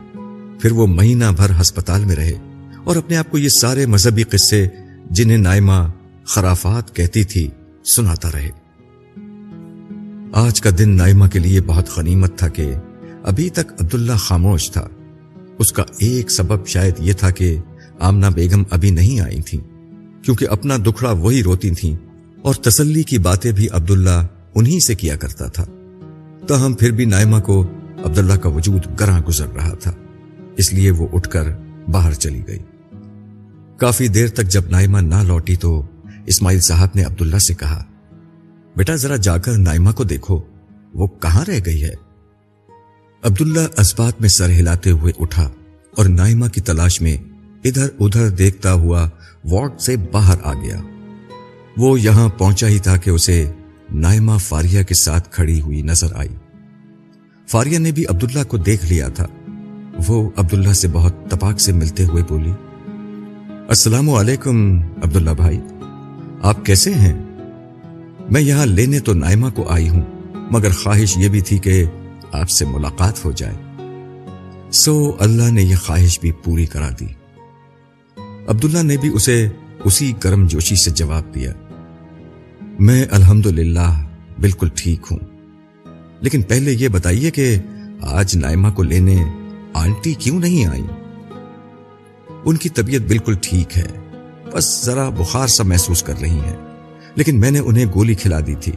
پھر وہ مہینہ بھر ہسپتال میں رہے اور اپنے آپ کو یہ سارے مذہبی قصے جنہیں نائمہ خرافات کہتی تھی سناتا رہے۔ آج کا دن نائمہ کے لیے بہت غنیمت تھا کہ ابھی تک عبداللہ خاموش تھا۔ اس کا ایک سبب شاید یہ تھا کہ آمنا بیگم ابھی نہیں آئی تھی کیونکہ اپنا دکھڑا وہی روتی تھیں اور تسلی کی باتیں بھی عبداللہ انہی سے کیا کرتا تھا۔ تاہم پھر بھی نائمہ کو عبداللہ کا وجود گراں گزر رہا تھا، اس لیے وہ اٹھ کر باہر چلی گئی۔ کافی دیر تک جب نائمہ نہ لوٹی تو اسماعیل صاحب نے عبداللہ سے کہا، بیٹا ذرا جا کر نائمہ کو دیکھو، وہ کہاں رہ گئی ہے؟ عبداللہ اسبات میں سر ہلاتے ہوئے اٹھا اور نائمہ کی تلاش میں ادھر ادھر دیکھتا ہوا وارڈ سے باہر آ گیا۔ وہ یہاں پہنچا ہی تھا کہ اسے نائمہ فاریہ کے ساتھ کھڑی ہوئی نظر آئی۔ فاریہ نے بھی عبداللہ کو دیکھ لیا تھا۔ وہ عبداللہ سے بہت تپاک سے ملتے ہوئے بولی، السلام علیکم عبداللہ بھائی، آپ کیسے ہیں؟ میں یہاں لینے تو نائمہ کو آئی ہوں، مگر خواہش یہ بھی تھی کہ آپ سے ملاقات ہو جائے۔ سو اللہ نے یہ خواہش بھی پوری کرا دی۔ عبداللہ نے بھی اسے اسی کرم جوشی سے جواب دیا۔ میں الحمد بالکل ٹھیک ہوں۔ لیکن پہلے یہ بتائیے کہ آج نائمہ کو لینے آنٹی کیوں نہیں آئی ان کی طبیعت بالکل ٹھیک ہے۔ بس ذرا بخار سا محسوس کر رہی ہیں۔ لیکن میں نے انہیں گولی کھلا دی تھی۔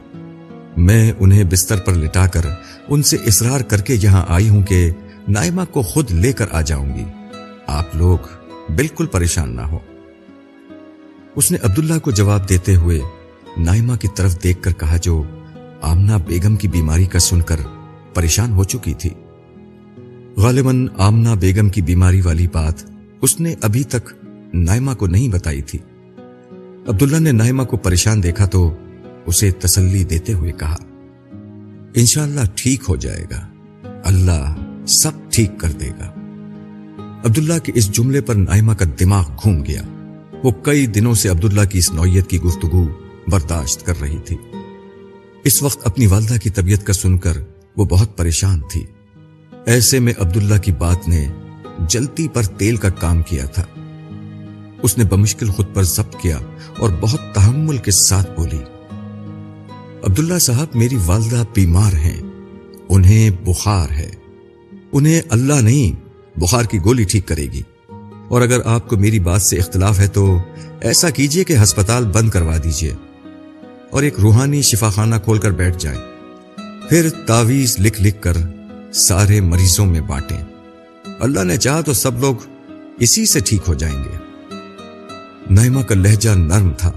میں انہیں بستر پر لٹا کر ان سے اصرار کر کے یہاں آئی ہوں کہ نائمہ کو خود لے کر آ جاؤں گی۔ آپ لوگ بالکل پریشان نہ ہو اس نے عبداللہ کو جواب دیتے ہوئے نائمہ کی طرف دیکھ کر کہا جو آمنا بیگم کی بیماری کا سن کر پریشان ہو چکی تھی۔ غالباً آمنا بیگم کی بیماری والی بات اس نے ابھی تک نائمہ کو نہیں بتائی تھی۔ عبداللہ نے نائمہ کو پریشان دیکھا تو اسے تسلی دیتے ہوئے کہا، انشاءاللہ ٹھیک ہو جائے گا۔ اللہ سب ٹھیک کر دے گا۔ عبداللہ کے اس جملے پر نائمہ کا دماغ گھوم گیا۔ وہ کئی دنوں سے عبداللہ کی اس نوعیت کی گفتگو برداشت کر رہی تھی۔ اس وقت اپنی والدہ کی طبیعت کا سن کر وہ بہت پریشان تھی۔ ایسے میں عبداللہ کی بات نے جلتی پر تیل کا کام کیا تھا۔ اس نے بمشکل خود پر ضبط کیا اور بہت تحمل کے ساتھ بولی۔ عبداللہ صاحب میری والدہ بیمار ہیں۔ انہیں بخار ہے۔ انہیں اللہ نہیں، بخار کی گولی ٹھیک کرے گی۔ اور اگر آپ کو میری بات سے اختلاف ہے تو ایسا کیجیے کہ ہسپتال بند کروا دیجیے۔ اور ایک روحانی شفا خانہ کھول کر بیٹھ جائیں۔ پھر تعویز لکھ لکھ کر سارے مریضوں میں بانٹیں۔ اللہ نے چاہا تو سب لوگ اسی سے ٹھیک ہو جائیں گے۔ نائمہ کا لہجہ نرم تھا،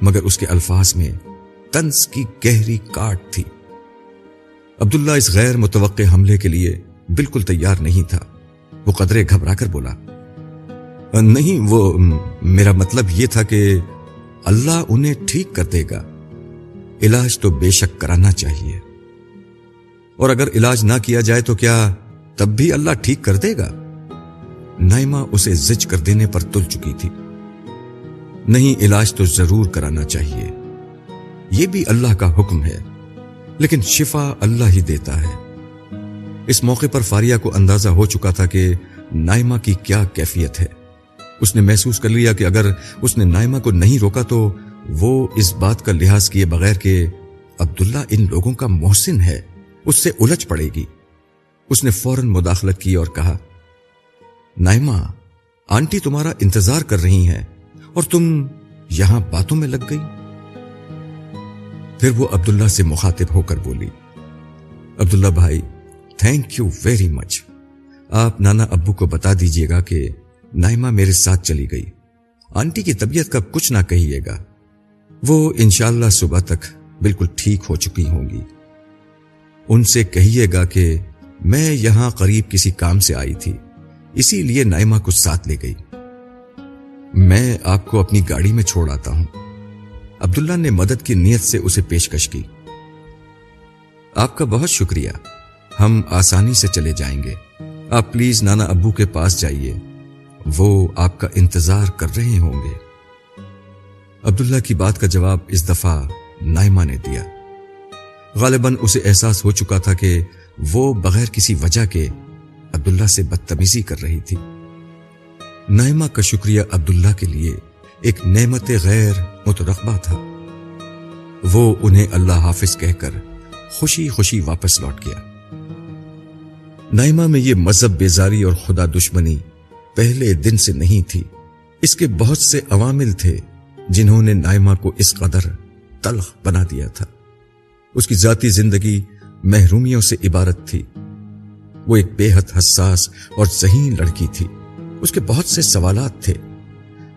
مگر اس کے الفاظ میں تنس کی گہری کاٹ تھی۔ عبداللہ اس غیر متوقع حملے کے لیے بالکل تیار نہیں تھا۔ وہ قدرے گھبرا کر بولا۔ نہیں، وہ میرا مطلب یہ تھا کہ اللہ انہیں ٹھیک کر دے گا۔ علاج تو بے شک کرانا چاہیے۔ اور اگر علاج نہ کیا جائے تو کیا تب بھی اللہ ٹھیک کر دے گا؟ نائمہ اسے زج کر دینے پر تل چکی تھی۔ نہیں، علاج تو ضرور کرانا چاہیے۔ یہ بھی اللہ کا حکم ہے، لیکن شفا اللہ ہی دیتا ہے۔ اس موقع پر فاریہ کو اندازہ ہو چکا تھا کہ نائمہ کی کیا کیفیت ہے۔ اس نے محسوس کر لیا کہ اگر اس نے نائمہ کو نہیں روکا تو وہ اس بات کا لحاظ کیے بغیر کہ عبداللہ ان لوگوں کا محسن ہے، اس سے الجھ پڑے گی۔ اس نے فوراً مداخلت کی اور کہا، نائمہ، آنٹی تمہارا انتظار کر رہی ہیں اور تم یہاں باتوں میں لگ گئی؟ پھر وہ عبداللہ سے مخاطب ہو کر بولی، عبداللہ بھائی تھینک یو ویری مچ آپ نانا ابو کو بتا دیجیے گا کہ نائمہ میرے ساتھ چلی گئی۔ آنٹی کی طبیعت کا کچھ نہ کہیے گا۔ وہ انشاءاللہ صبح تک بالکل ٹھیک ہو چکی ہوں گی۔ ان سے کہیے گا کہ میں یہاں قریب کسی کام سے آئی تھی، اسی لیے نائمہ کو ساتھ لے گئی۔ میں آپ کو اپنی گاڑی میں چھوڑ آتا ہوں۔ عبداللہ نے مدد کی نیت سے اسے پیشکش کی۔ آپ کا بہت شکریہ۔ ہم آسانی سے چلے جائیں گے۔ آپ پلیز نانا ابو کے پاس جائیے۔ وہ آپ کا انتظار کر رہے ہوں گے۔ عبداللہ کی بات کا جواب اس دفعہ نائمہ نے دیا۔ غالباً اسے احساس ہو چکا تھا کہ وہ بغیر کسی وجہ کے عبداللہ سے بدتمیزی کر رہی تھی۔ نائمہ کا شکریہ عبداللہ کے لیے ایک نعمت غیر مترقبہ تھا۔ وہ انہیں اللہ حافظ کہہ کر خوشی خوشی واپس لوٹ گیا۔ نائمہ میں یہ مذہب بیزاری اور خدا دشمنی پہلے دن سے نہیں تھی۔ اس کے بہت سے عوامل تھے جنہوں نے نائمہ کو اس قدر تلخ بنا دیا تھا۔ اس کی ذاتی زندگی محرومیوں سے عبارت تھی۔ وہ ایک بے حد حساس اور ذہین لڑکی تھی۔ اس کے بہت سے سوالات تھے۔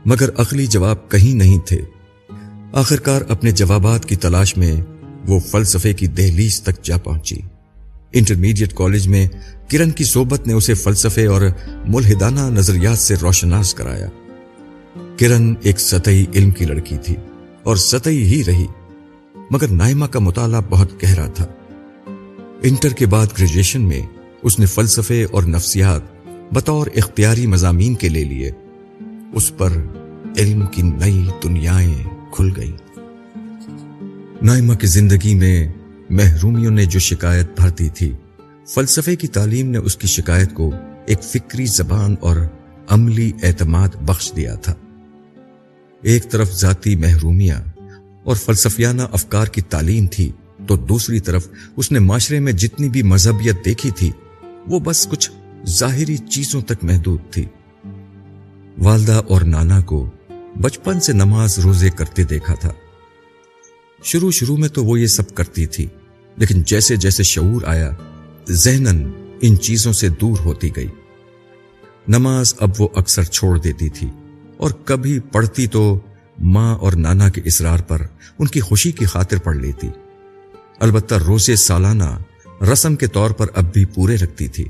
مگر عقلی جواب کہیں نہیں تھے۔ آخرکار اپنے جوابات کی تلاش میں وہ فلسفے کی دہلیز تک جا پہنچی۔ انٹرمیڈیٹ کالج میں کرن کی صحبت نے اسے فلسفے اور ملحدانہ نظریات سے روشناس کرایا۔ کرن ایک سطحی علم کی لڑکی تھی اور سطحی ہی رہی، مگر نائمہ کا مطالعہ بہت گہرا تھا۔ انٹر کے بعد گریجویشن میں اس نے فلسفے اور نفسیات بطور اختیاری مضامین کے لے لیے، اس پر علم کی نئی دنیایں کھل گئی نائمہ کی زندگی میں محرومیوں نے جو شکایت بھر دی تھی، فلسفے کی تعلیم نے اس کی شکایت کو ایک فکری زبان اور عملی اعتماد بخش دیا تھا۔ ایک طرف ذاتی محرومیاں اور فلسفیانہ افکار کی تعلیم تھی، تو دوسری طرف اس نے معاشرے میں جتنی بھی مذہبیت دیکھی تھی، وہ بس کچھ ظاہری چیزوں تک محدود تھی۔ والدہ اور نانا کو بچپن سے نماز روزے کرتے دیکھا تھا۔ شروع شروع میں تو وہ یہ سب کرتی تھی، لیکن جیسے جیسے شعور آیا ذہنن ان چیزوں سے دور ہوتی گئی۔ نماز اب وہ اکثر چھوڑ دیتی تھی، اور کبھی پڑھتی تو ماں اور نانا کے اصرار پر ان کی خوشی کی خاطر پڑھ لیتی۔ البتہ روزے سالانہ رسم کے طور پر اب بھی پورے رکھتی تھی۔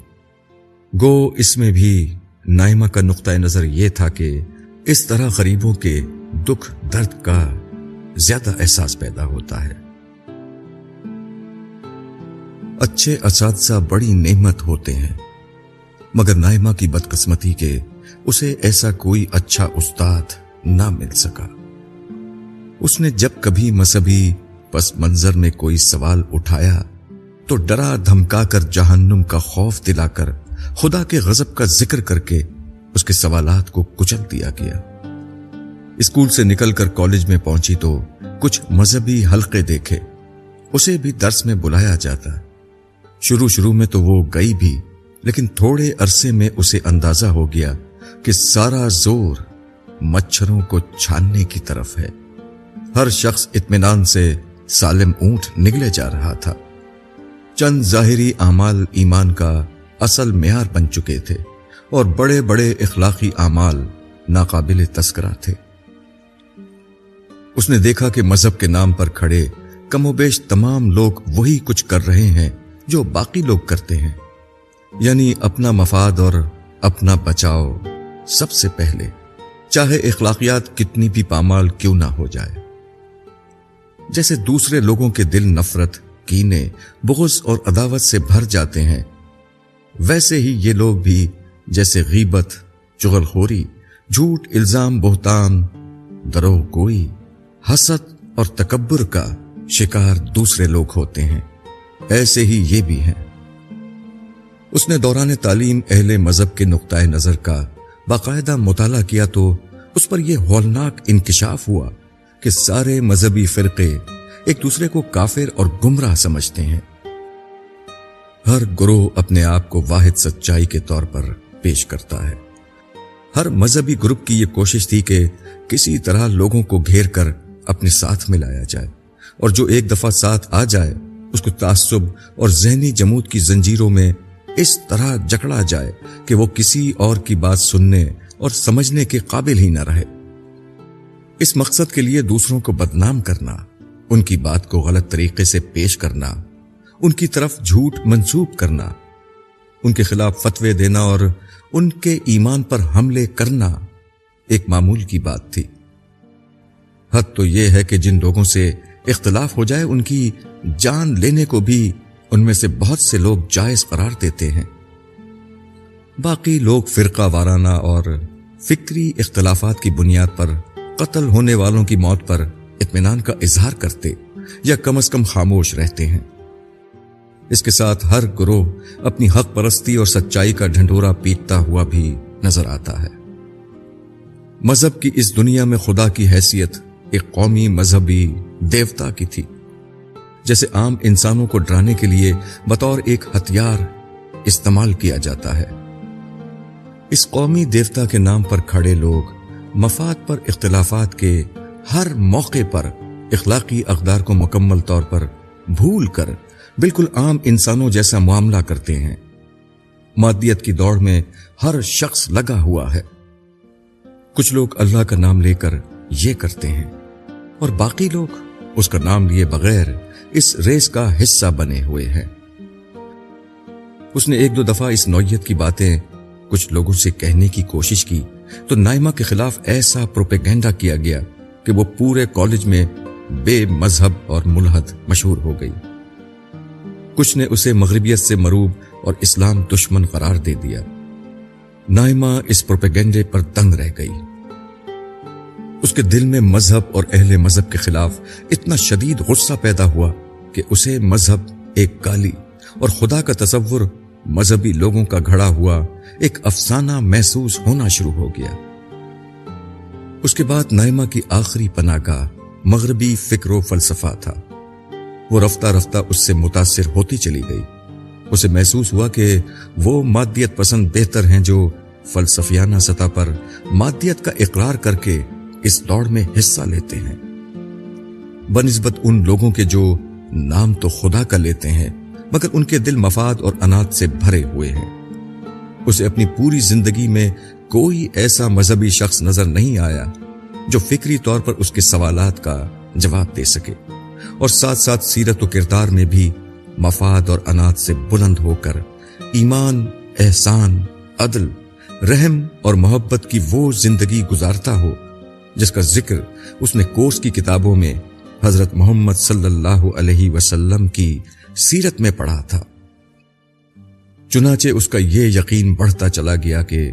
گو اس میں بھی نائمہ کا نقطۂ نظر یہ تھا کہ اس طرح غریبوں کے دکھ درد کا زیادہ احساس پیدا ہوتا ہے۔ اچھے اساتذہ بڑی نعمت ہوتے ہیں، مگر نائمہ کی بدقسمتی کے اسے ایسا کوئی اچھا استاد نہ مل سکا۔ اس نے جب کبھی مذہبی پس منظر میں کوئی سوال اٹھایا تو ڈرا دھمکا کر جہنم کا خوف دلا کر خدا کے غضب کا ذکر کر کے اس کے سوالات کو کچل دیا گیا۔ اسکول سے نکل کر کالج میں پہنچی تو کچھ مذہبی حلقے دیکھے۔ اسے بھی درس میں بلایا جاتا۔ شروع شروع میں تو وہ گئی بھی، لیکن تھوڑے عرصے میں اسے اندازہ ہو گیا کہ سارا زور مچھروں کو چھاننے کی طرف ہے۔ ہر شخص اطمینان سے سالم اونٹ نگلے جا رہا تھا۔ چند ظاہری اعمال ایمان کا اصل معیار بن چکے تھے۔ اور بڑے بڑے اخلاقی اعمال ناقابل تذکرہ تھے۔ اس نے دیکھا کہ مذہب کے نام پر کھڑے کم و بیش تمام لوگ وہی کچھ کر رہے ہیں جو باقی لوگ کرتے ہیں۔ یعنی اپنا مفاد اور اپنا بچاؤ سب سے پہلے، چاہے اخلاقیات کتنی بھی پامال کیوں نہ ہو جائے۔ جیسے دوسرے لوگوں کے دل نفرت، کینے، بغض اور عداوت سے بھر جاتے ہیں، ویسے ہی یہ لوگ بھی جیسے غیبت چغل خوری جھوٹ، الزام، بہتان درو گوئی، حسد اور تکبر کا شکار دوسرے لوگ ہوتے ہیں۔ ایسے ہی یہ بھی ہیں۔ اس نے دوران تعلیم اہل مذہب کے نقطۂ نظر کا باقاعدہ مطالعہ کیا تو اس پر یہ ہولناک انکشاف ہوا کہ سارے مذہبی فرقے ایک دوسرے کو کافر اور گمراہ سمجھتے ہیں۔ ہر گروہ اپنے آپ کو واحد سچائی کے طور پر پیش کرتا ہے۔ ہر مذہبی گروپ کی یہ کوشش تھی کہ کسی طرح لوگوں کو گھیر کر اپنے ساتھ ملایا جائے اور جو ایک دفعہ ساتھ آ جائے، اس کو تعصب اور ذہنی جمود کی زنجیروں میں اس طرح جکڑا جائے کہ وہ کسی اور کی بات سننے اور سمجھنے کے قابل ہی نہ رہے۔ اس مقصد کے لیے دوسروں کو بدنام کرنا، ان کی بات کو غلط طریقے سے پیش کرنا، ان کی طرف جھوٹ منسوب کرنا، ان کے خلاف فتوے دینا اور ان کے ایمان پر حملے کرنا ایک معمول کی بات تھی۔ حد تو یہ ہے کہ جن لوگوں سے اختلاف ہو جائے، ان کی جان لینے کو بھی ان میں سے بہت سے لوگ جائز قرار دیتے ہیں۔ باقی لوگ فرقہ وارانہ اور فکری اختلافات کی بنیاد پر قتل ہونے والوں کی موت پر اطمینان کا اظہار کرتے یا کم از کم خاموش رہتے ہیں۔ اس کے ساتھ ہر گروہ اپنی حق پرستی اور سچائی کا ڈھنڈورا پیٹتا ہوا بھی نظر آتا ہے۔ مذہب کی اس دنیا میں خدا کی حیثیت ایک قومی مذہبی دیوتا کی تھی جیسے عام انسانوں کو ڈرانے کے لیے بطور ایک ہتھیار استعمال کیا جاتا ہے۔ اس قومی دیوتا کے نام پر کھڑے لوگ مفاد پر اختلافات کے ہر موقع پر اخلاقی اقدار کو مکمل طور پر بھول کر بالکل عام انسانوں جیسا معاملہ کرتے ہیں۔ مادیت کی دوڑ میں ہر شخص لگا ہوا ہے۔ کچھ لوگ اللہ کا نام لے کر یہ کرتے ہیں اور باقی لوگ اس کا نام لیے بغیر اس ریس کا حصہ بنے ہوئے ہیں۔ اس نے ایک دو دفعہ اس نوعیت کی باتیں کچھ لوگوں سے کہنے کی کوشش کی، تو نائمہ کے خلاف ایسا پروپیگینڈا کیا گیا کہ وہ پورے کالج میں بے مذہب اور ملحد مشہور ہو گئی۔ کچھ نے اسے مغربیت سے مروب اور اسلام دشمن قرار دے دیا۔ نائمہ اس پروپیگینڈے پر تنگ رہ گئی۔ اس کے دل میں مذہب اور اہل مذہب کے خلاف اتنا شدید غصہ پیدا ہوا کہ اسے مذہب ایک کالی اور خدا کا تصور مذہبی لوگوں کا گھڑا ہوا ایک افسانہ محسوس ہونا شروع ہو گیا۔ اس کے بعد نائمہ کی آخری پناہ کا مغربی فکر و فلسفہ تھا۔ وہ رفتہ رفتہ اس سے متاثر ہوتی چلی گئی۔ اسے محسوس ہوا کہ وہ مادیت پسند بہتر ہیں جو فلسفیانہ سطح پر مادیت کا اقرار کر کے اس دوڑ میں حصہ لیتے ہیں۔ بنسبت ان لوگوں کے جو نام تو خدا کا لیتے ہیں، مگر ان کے دل مفاد اور انات سے بھرے ہوئے ہیں۔ اسے اپنی پوری زندگی میں کوئی ایسا مذہبی شخص نظر نہیں آیا جو فکری طور پر اس کے سوالات کا جواب دے سکے۔ اور ساتھ ساتھ سیرت و کردار میں بھی مفاد اور انات سے بلند ہو کر ایمان، احسان، عدل، رحم اور محبت کی وہ زندگی گزارتا ہو، جس کا ذکر اس نے کورس کی کتابوں میں حضرت محمد صلی اللہ علیہ وسلم کی سیرت میں پڑھا تھا۔ چنانچہ اس کا یہ یقین بڑھتا چلا گیا کہ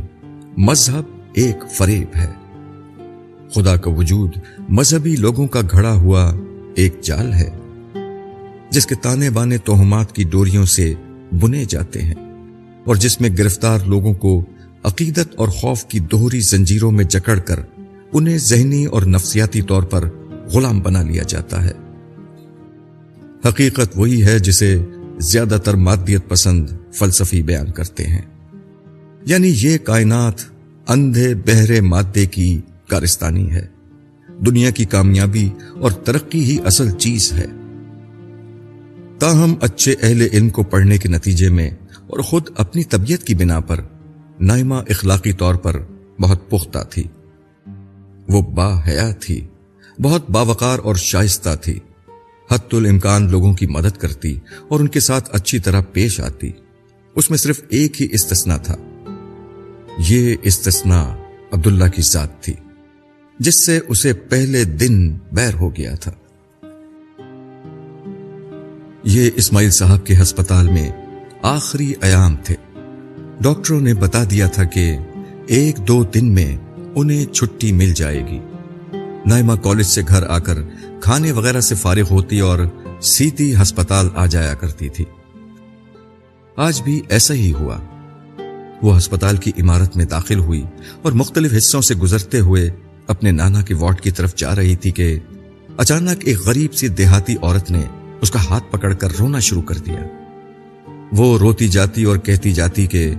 مذہب ایک فریب ہے۔ خدا کا وجود مذہبی لوگوں کا گھڑا ہوا ایک جال ہے، جس کے تانے بانے توہمات کی ڈوریوں سے بنے جاتے ہیں، اور جس میں گرفتار لوگوں کو عقیدت اور خوف کی دوہری زنجیروں میں جکڑ کر انہیں ذہنی اور نفسیاتی طور پر غلام بنا لیا جاتا ہے۔ حقیقت وہی ہے جسے زیادہ تر مادیت پسند فلسفی بیان کرتے ہیں۔ یعنی یہ کائنات اندھے بہرے مادے کی کارستانی ہے۔ دنیا کی کامیابی اور ترقی ہی اصل چیز ہے۔ تاہم، اچھے اہل علم کو پڑھنے کے نتیجے میں اور خود اپنی طبیعت کی بنا پر نائمہ اخلاقی طور پر بہت پختہ تھی۔ وہ با حیا تھی، بہت باوقار اور شائستہ تھی۔ حت الامکان لوگوں کی مدد کرتی اور ان کے ساتھ اچھی طرح پیش آتی۔ اس میں صرف ایک ہی استثنا تھا۔ یہ استثنا عبداللہ کی ذات تھی۔ جس سے اسے پہلے دن بیر ہو گیا تھا۔ یہ اسماعیل صاحب کے ہسپتال میں آخری ایام تھے۔ ڈاکٹروں نے بتا دیا تھا کہ ایک دو دن میں انہیں چھٹی مل جائے گی۔ نائمہ کالج سے گھر آ کر کھانے وغیرہ سے فارغ ہوتی اور سیدھی ہسپتال آ جایا کرتی تھی۔ آج بھی ایسا ہی ہوا۔ وہ ہسپتال کی عمارت میں داخل ہوئی اور مختلف حصوں سے گزرتے ہوئے اپنے نانا کے وارڈ کی طرف جا رہی تھی کہ اچانک ایک غریب سی دیہاتی عورت نے اس کا ہاتھ پکڑ کر رونا شروع کر دیا۔ وہ روتی جاتی اور کہتی جاتی کہ،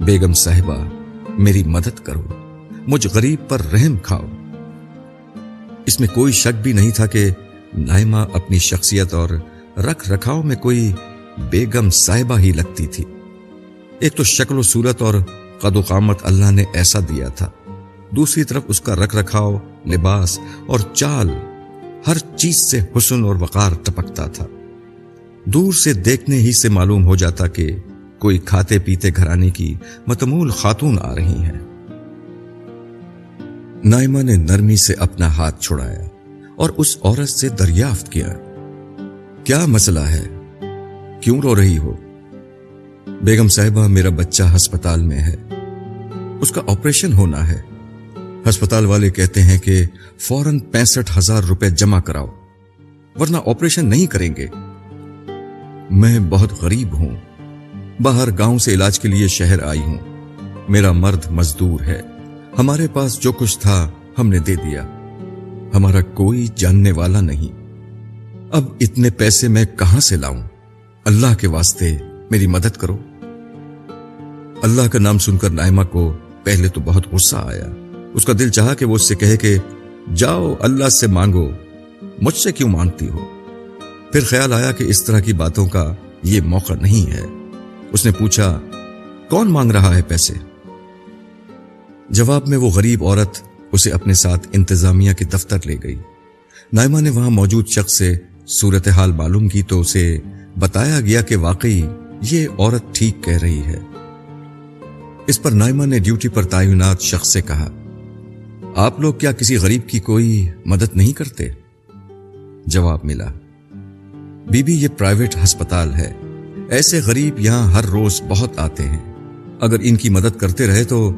بیگم صاحبہ، میری مدد کرو، مجھ غریب پر رحم کھاؤ۔ اس میں کوئی شک بھی نہیں تھا کہ نائمہ اپنی شخصیت اور رکھ رکھاؤ میں کوئی بیگم صاحبہ ہی لگتی تھی۔ ایک تو شکل و صورت اور قد و قامت اللہ نے ایسا دیا تھا۔ دوسری طرف اس کا رکھ رکھاؤ، لباس اور چال ہر چیز سے حسن اور وقار ٹپکتا تھا۔ دور سے دیکھنے ہی سے معلوم ہو جاتا کہ کوئی کھاتے پیتے گھرانے کی متمول خاتون آ رہی ہیں۔ نائمہ نے نرمی سے اپنا ہاتھ چھڑایا اور اس عورت سے دریافت کیا۔ کیا مسئلہ ہے؟ کیوں رو رہی ہو؟ بیگم صاحبہ، میرا بچہ ہسپتال میں ہے۔ اس کا آپریشن ہونا ہے۔ ہسپتال والے کہتے ہیں کہ فوراً پینسٹھ ہزار روپے جمع کراؤ، ورنہ آپریشن نہیں کریں گے۔ میں بہت غریب ہوں۔ باہر گاؤں سے علاج کے لیے شہر آئی ہوں۔ میرا مرد مزدور ہے۔ ہمارے پاس جو کچھ تھا، ہم نے دے دیا۔ ہمارا کوئی جاننے والا نہیں۔ اب اتنے پیسے میں کہاں سے لاؤں؟ اللہ کے واسطے میری مدد کرو۔ اللہ کا نام سن کر نائمہ کو پہلے تو بہت غصہ آیا۔ اس کا دل چاہا کہ وہ اس سے کہے کہ جاؤ، اللہ سے مانگو، مجھ سے کیوں مانگتی ہو؟ پھر خیال آیا کہ اس طرح کی باتوں کا یہ موقع نہیں ہے۔ اس نے پوچھا، کون مانگ رہا ہے پیسے؟ جواب میں وہ غریب عورت اسے اپنے ساتھ انتظامیہ کے دفتر لے گئی۔ نائمہ نے وہاں موجود شخص سے صورتحال معلوم کی تو اسے بتایا گیا کہ واقعی یہ عورت ٹھیک کہہ رہی ہے۔ اس پر نائمہ نے ڈیوٹی پر تعینات شخص سے کہا۔ آپ لوگ کیا کسی غریب کی کوئی مدد نہیں کرتے؟ جواب ملا، بی بی، یہ پرائیویٹ ہسپتال ہے۔ ایسے غریب یہاں ہر روز بہت آتے ہیں۔ اگر ان کی مدد کرتے رہے تو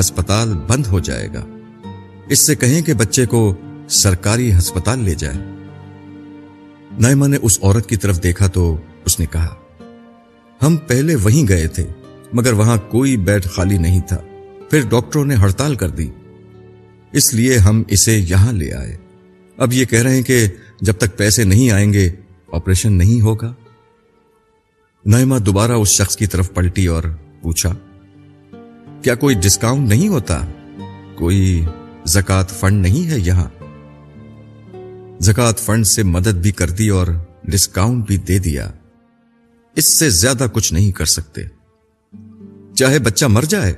ہسپتال بند ہو جائے گا۔ اس سے کہیں کہ بچے کو سرکاری ہسپتال لے جائے نائمہ نے اس عورت کی طرف دیکھا تو اس نے کہا، ہم پہلے وہیں گئے تھے، مگر وہاں کوئی بیڈ خالی نہیں تھا۔ پھر ڈاکٹروں نے ہڑتال کر دی۔ اس لیے ہم اسے یہاں لے آئے۔ اب یہ کہہ رہے ہیں کہ جب تک پیسے نہیں آئیں گے آپریشن نہیں ہوگا۔ نائمہ دوبارہ اس شخص کی طرف پلٹی اور پوچھا، کیا کوئی ڈسکاؤنٹ نہیں ہوتا؟ کوئی زکات فنڈ نہیں ہے یہاں? زکات فنڈ سے مدد بھی کر دی اور ڈسکاؤنٹ بھی دے دیا۔ اس سے زیادہ کچھ نہیں کر سکتے۔ چاہے بچہ مر جائے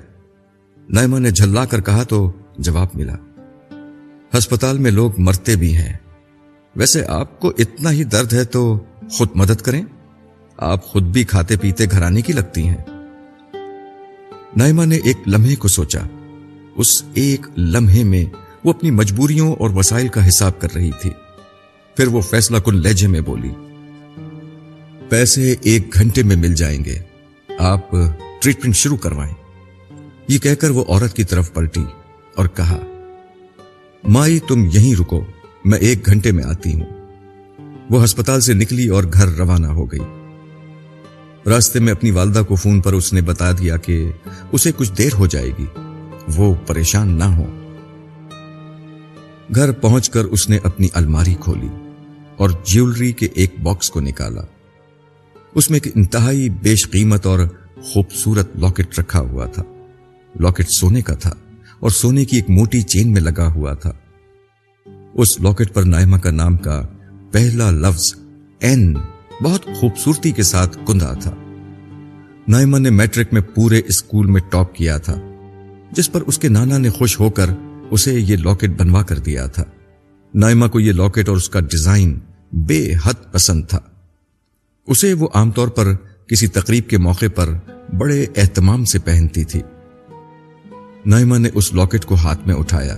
نائمہ نے جھلا کر کہا تو جواب ملا۔ ہسپتال میں لوگ مرتے بھی ہیں۔ ویسے آپ کو اتنا ہی درد ہے تو خود مدد کریں۔ آپ خود بھی کھاتے پیتے گھرانے کی لگتی ہیں۔ نائمہ نے ایک لمحے کو سوچا۔ اس ایک لمحے میں وہ اپنی مجبوریوں اور وسائل کا حساب کر رہی تھی۔ پھر وہ فیصلہ کن لہجے میں بولی۔ پیسے ایک گھنٹے میں مل جائیں گے۔ آپ ٹریٹمنٹ شروع کروائیں۔ یہ کہہ کر وہ عورت کی طرف پلٹی اور کہا۔ مائی، تم یہیں رکو، میں ایک گھنٹے میں آتی ہوں۔ وہ ہسپتال سے نکلی اور گھر روانہ ہو گئی۔ راستے میں اپنی والدہ کو فون پر اس نے بتا دیا کہ اسے کچھ دیر ہو جائے گی۔ وہ پریشان نہ ہو گھر پہنچ کر اس نے اپنی الماری کھولی اور جیولری کے ایک باکس کو نکالا۔ اس میں ایک انتہائی بیش قیمت اور خوبصورت لاکٹ رکھا ہوا تھا۔ لاکٹ سونے کا تھا۔ اور سونے کی ایک موٹی چین میں لگا ہوا تھا۔ اس لاکٹ پر نائمہ کا نام کا پہلا لفظ این بہت خوبصورتی کے ساتھ کندا تھا۔ نائمہ نے میٹرک میں پورے اسکول میں ٹاپ کیا تھا، جس پر اس کے نانا نے خوش ہو کر اسے یہ لاکٹ بنوا کر دیا تھا۔ نائمہ کو یہ لاکٹ اور اس کا ڈیزائن بے حد پسند تھا۔ اسے وہ عام طور پر کسی تقریب کے موقع پر بڑے اہتمام سے پہنتی تھی۔ نائمہ نے اس لاکٹ کو ہاتھ میں اٹھایا۔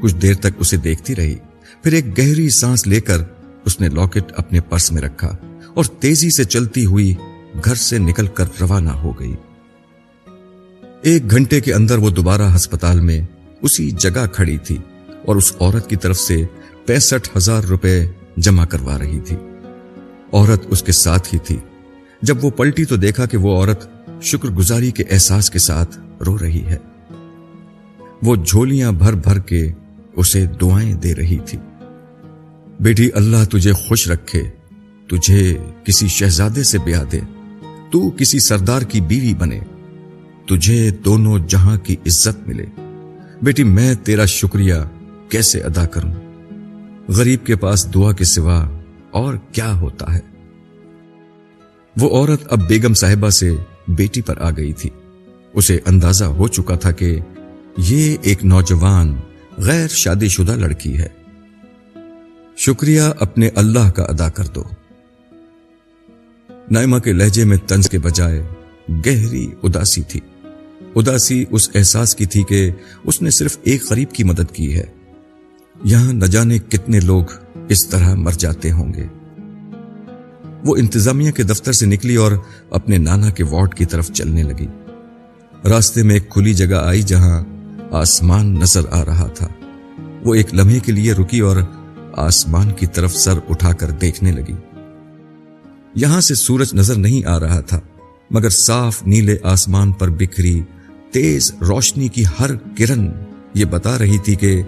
کچھ دیر تک اسے دیکھتی رہی۔ پھر ایک گہری سانس لے کر اس نے لاکٹ اپنے پرس میں رکھا اور تیزی سے چلتی ہوئی گھر سے نکل کر روانہ ہو گئی۔ ایک گھنٹے کے اندر وہ دوبارہ ہسپتال میں اسی جگہ کھڑی تھی اور اس عورت کی طرف سے پینسٹھ ہزار روپے جمع کروا رہی تھی۔ عورت اس کے ساتھ ہی تھی۔ جب وہ پلٹی تو دیکھا کہ وہ عورت شکر گزاری کے احساس کے ساتھ رو رہی ہے۔ وہ جھولیاں بھر بھر کے اسے دعائیں دے رہی تھی۔ بیٹی، اللہ تجھے خوش رکھے، تجھے کسی شہزادے سے بیاہ دے، تو کسی سردار کی بیوی بنے، تجھے دونوں جہاں کی عزت ملے۔ بیٹی، میں تیرا شکریہ کیسے ادا کروں؟ غریب کے پاس دعا کے سوا اور کیا ہوتا ہے؟ وہ عورت اب بیگم صاحبہ سے بیٹی پر آ گئی تھی۔ اسے اندازہ ہو چکا تھا کہ یہ ایک نوجوان غیر شادی شدہ لڑکی ہے۔ شکریہ اپنے اللہ کا ادا کر دو۔ نائمہ کے لہجے میں تنز کے بجائے گہری اداسی تھی۔ اداسی اس احساس کی تھی کہ اس نے صرف ایک غریب کی مدد کی ہے۔ یہاں نہ جانے کتنے لوگ اس طرح مر جاتے ہوں گے۔ وہ انتظامیہ کے دفتر سے نکلی اور اپنے نانا کے وارڈ کی طرف چلنے لگی۔ راستے میں ایک کھلی جگہ آئی جہاں آسمان نظر آ رہا تھا۔ وہ ایک لمحے کے لیے رکی اور آسمان کی طرف سر اٹھا کر دیکھنے لگی۔ یہاں سے سورج نظر نہیں آ رہا تھا، مگر صاف نیلے آسمان پر بکھری تیز روشنی کی ہر کرن یہ بتا رہی تھی کہ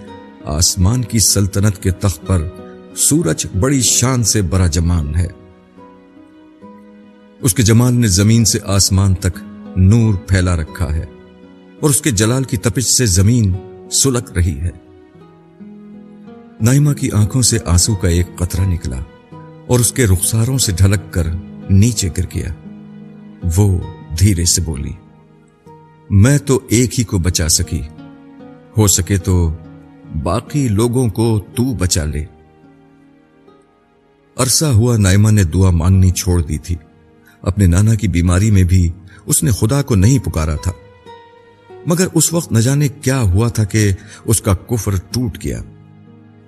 آسمان کی سلطنت کے تخت پر سورج بڑی شان سے برا جمان ہے۔ اس کے جمال نے زمین سے آسمان تک نور پھیلا رکھا ہے۔ اور اس کے جلال کی تپش سے زمین سلک رہی ہے۔ نائمہ کی آنکھوں سے آنسو کا ایک قطرہ نکلا اور اس کے رخساروں سے ڈھلک کر نیچے گر گیا۔ وہ دھیرے سے بولی، میں تو ایک ہی کو بچا سکی۔ ہو سکے تو باقی لوگوں کو تو بچا لے۔ عرصہ ہوا نائمہ نے دعا مانگنی چھوڑ دی تھی۔ اپنے نانا کی بیماری میں بھی اس نے خدا کو نہیں پکارا تھا۔ مگر اس وقت نہ جانے کیا ہوا تھا کہ اس کا کفر ٹوٹ گیا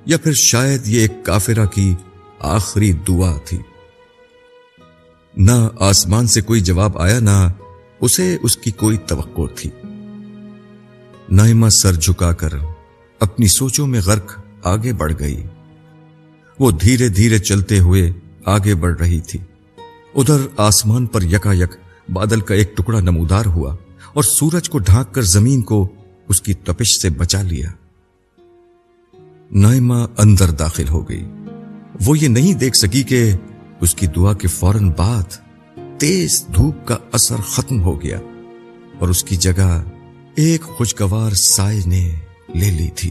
یا پھر شاید یہ ایک کافرہ کی آخری دعا تھی۔ نہ آسمان سے کوئی جواب آیا، نہ اسے اس کی کوئی توقع تھی۔ نائمہ سر جھکا کر اپنی سوچوں میں غرق آگے بڑھ گئی۔ وہ دھیرے دھیرے چلتے ہوئے آگے بڑھ رہی تھی۔ ادھر آسمان پر یکا یک بادل کا ایک ٹکڑا نمودار ہوا۔ اور سورج کو ڈھانک کر زمین کو اس کی تپش سے بچا لیا۔ نائمہ اندر داخل ہو گئی۔ وہ یہ نہیں دیکھ سکی کہ اس کی دعا کے فوراً بعد تیز دھوپ کا اثر ختم ہو گیا اور اس کی جگہ ایک خوشگوار سائے نے لے لی تھی۔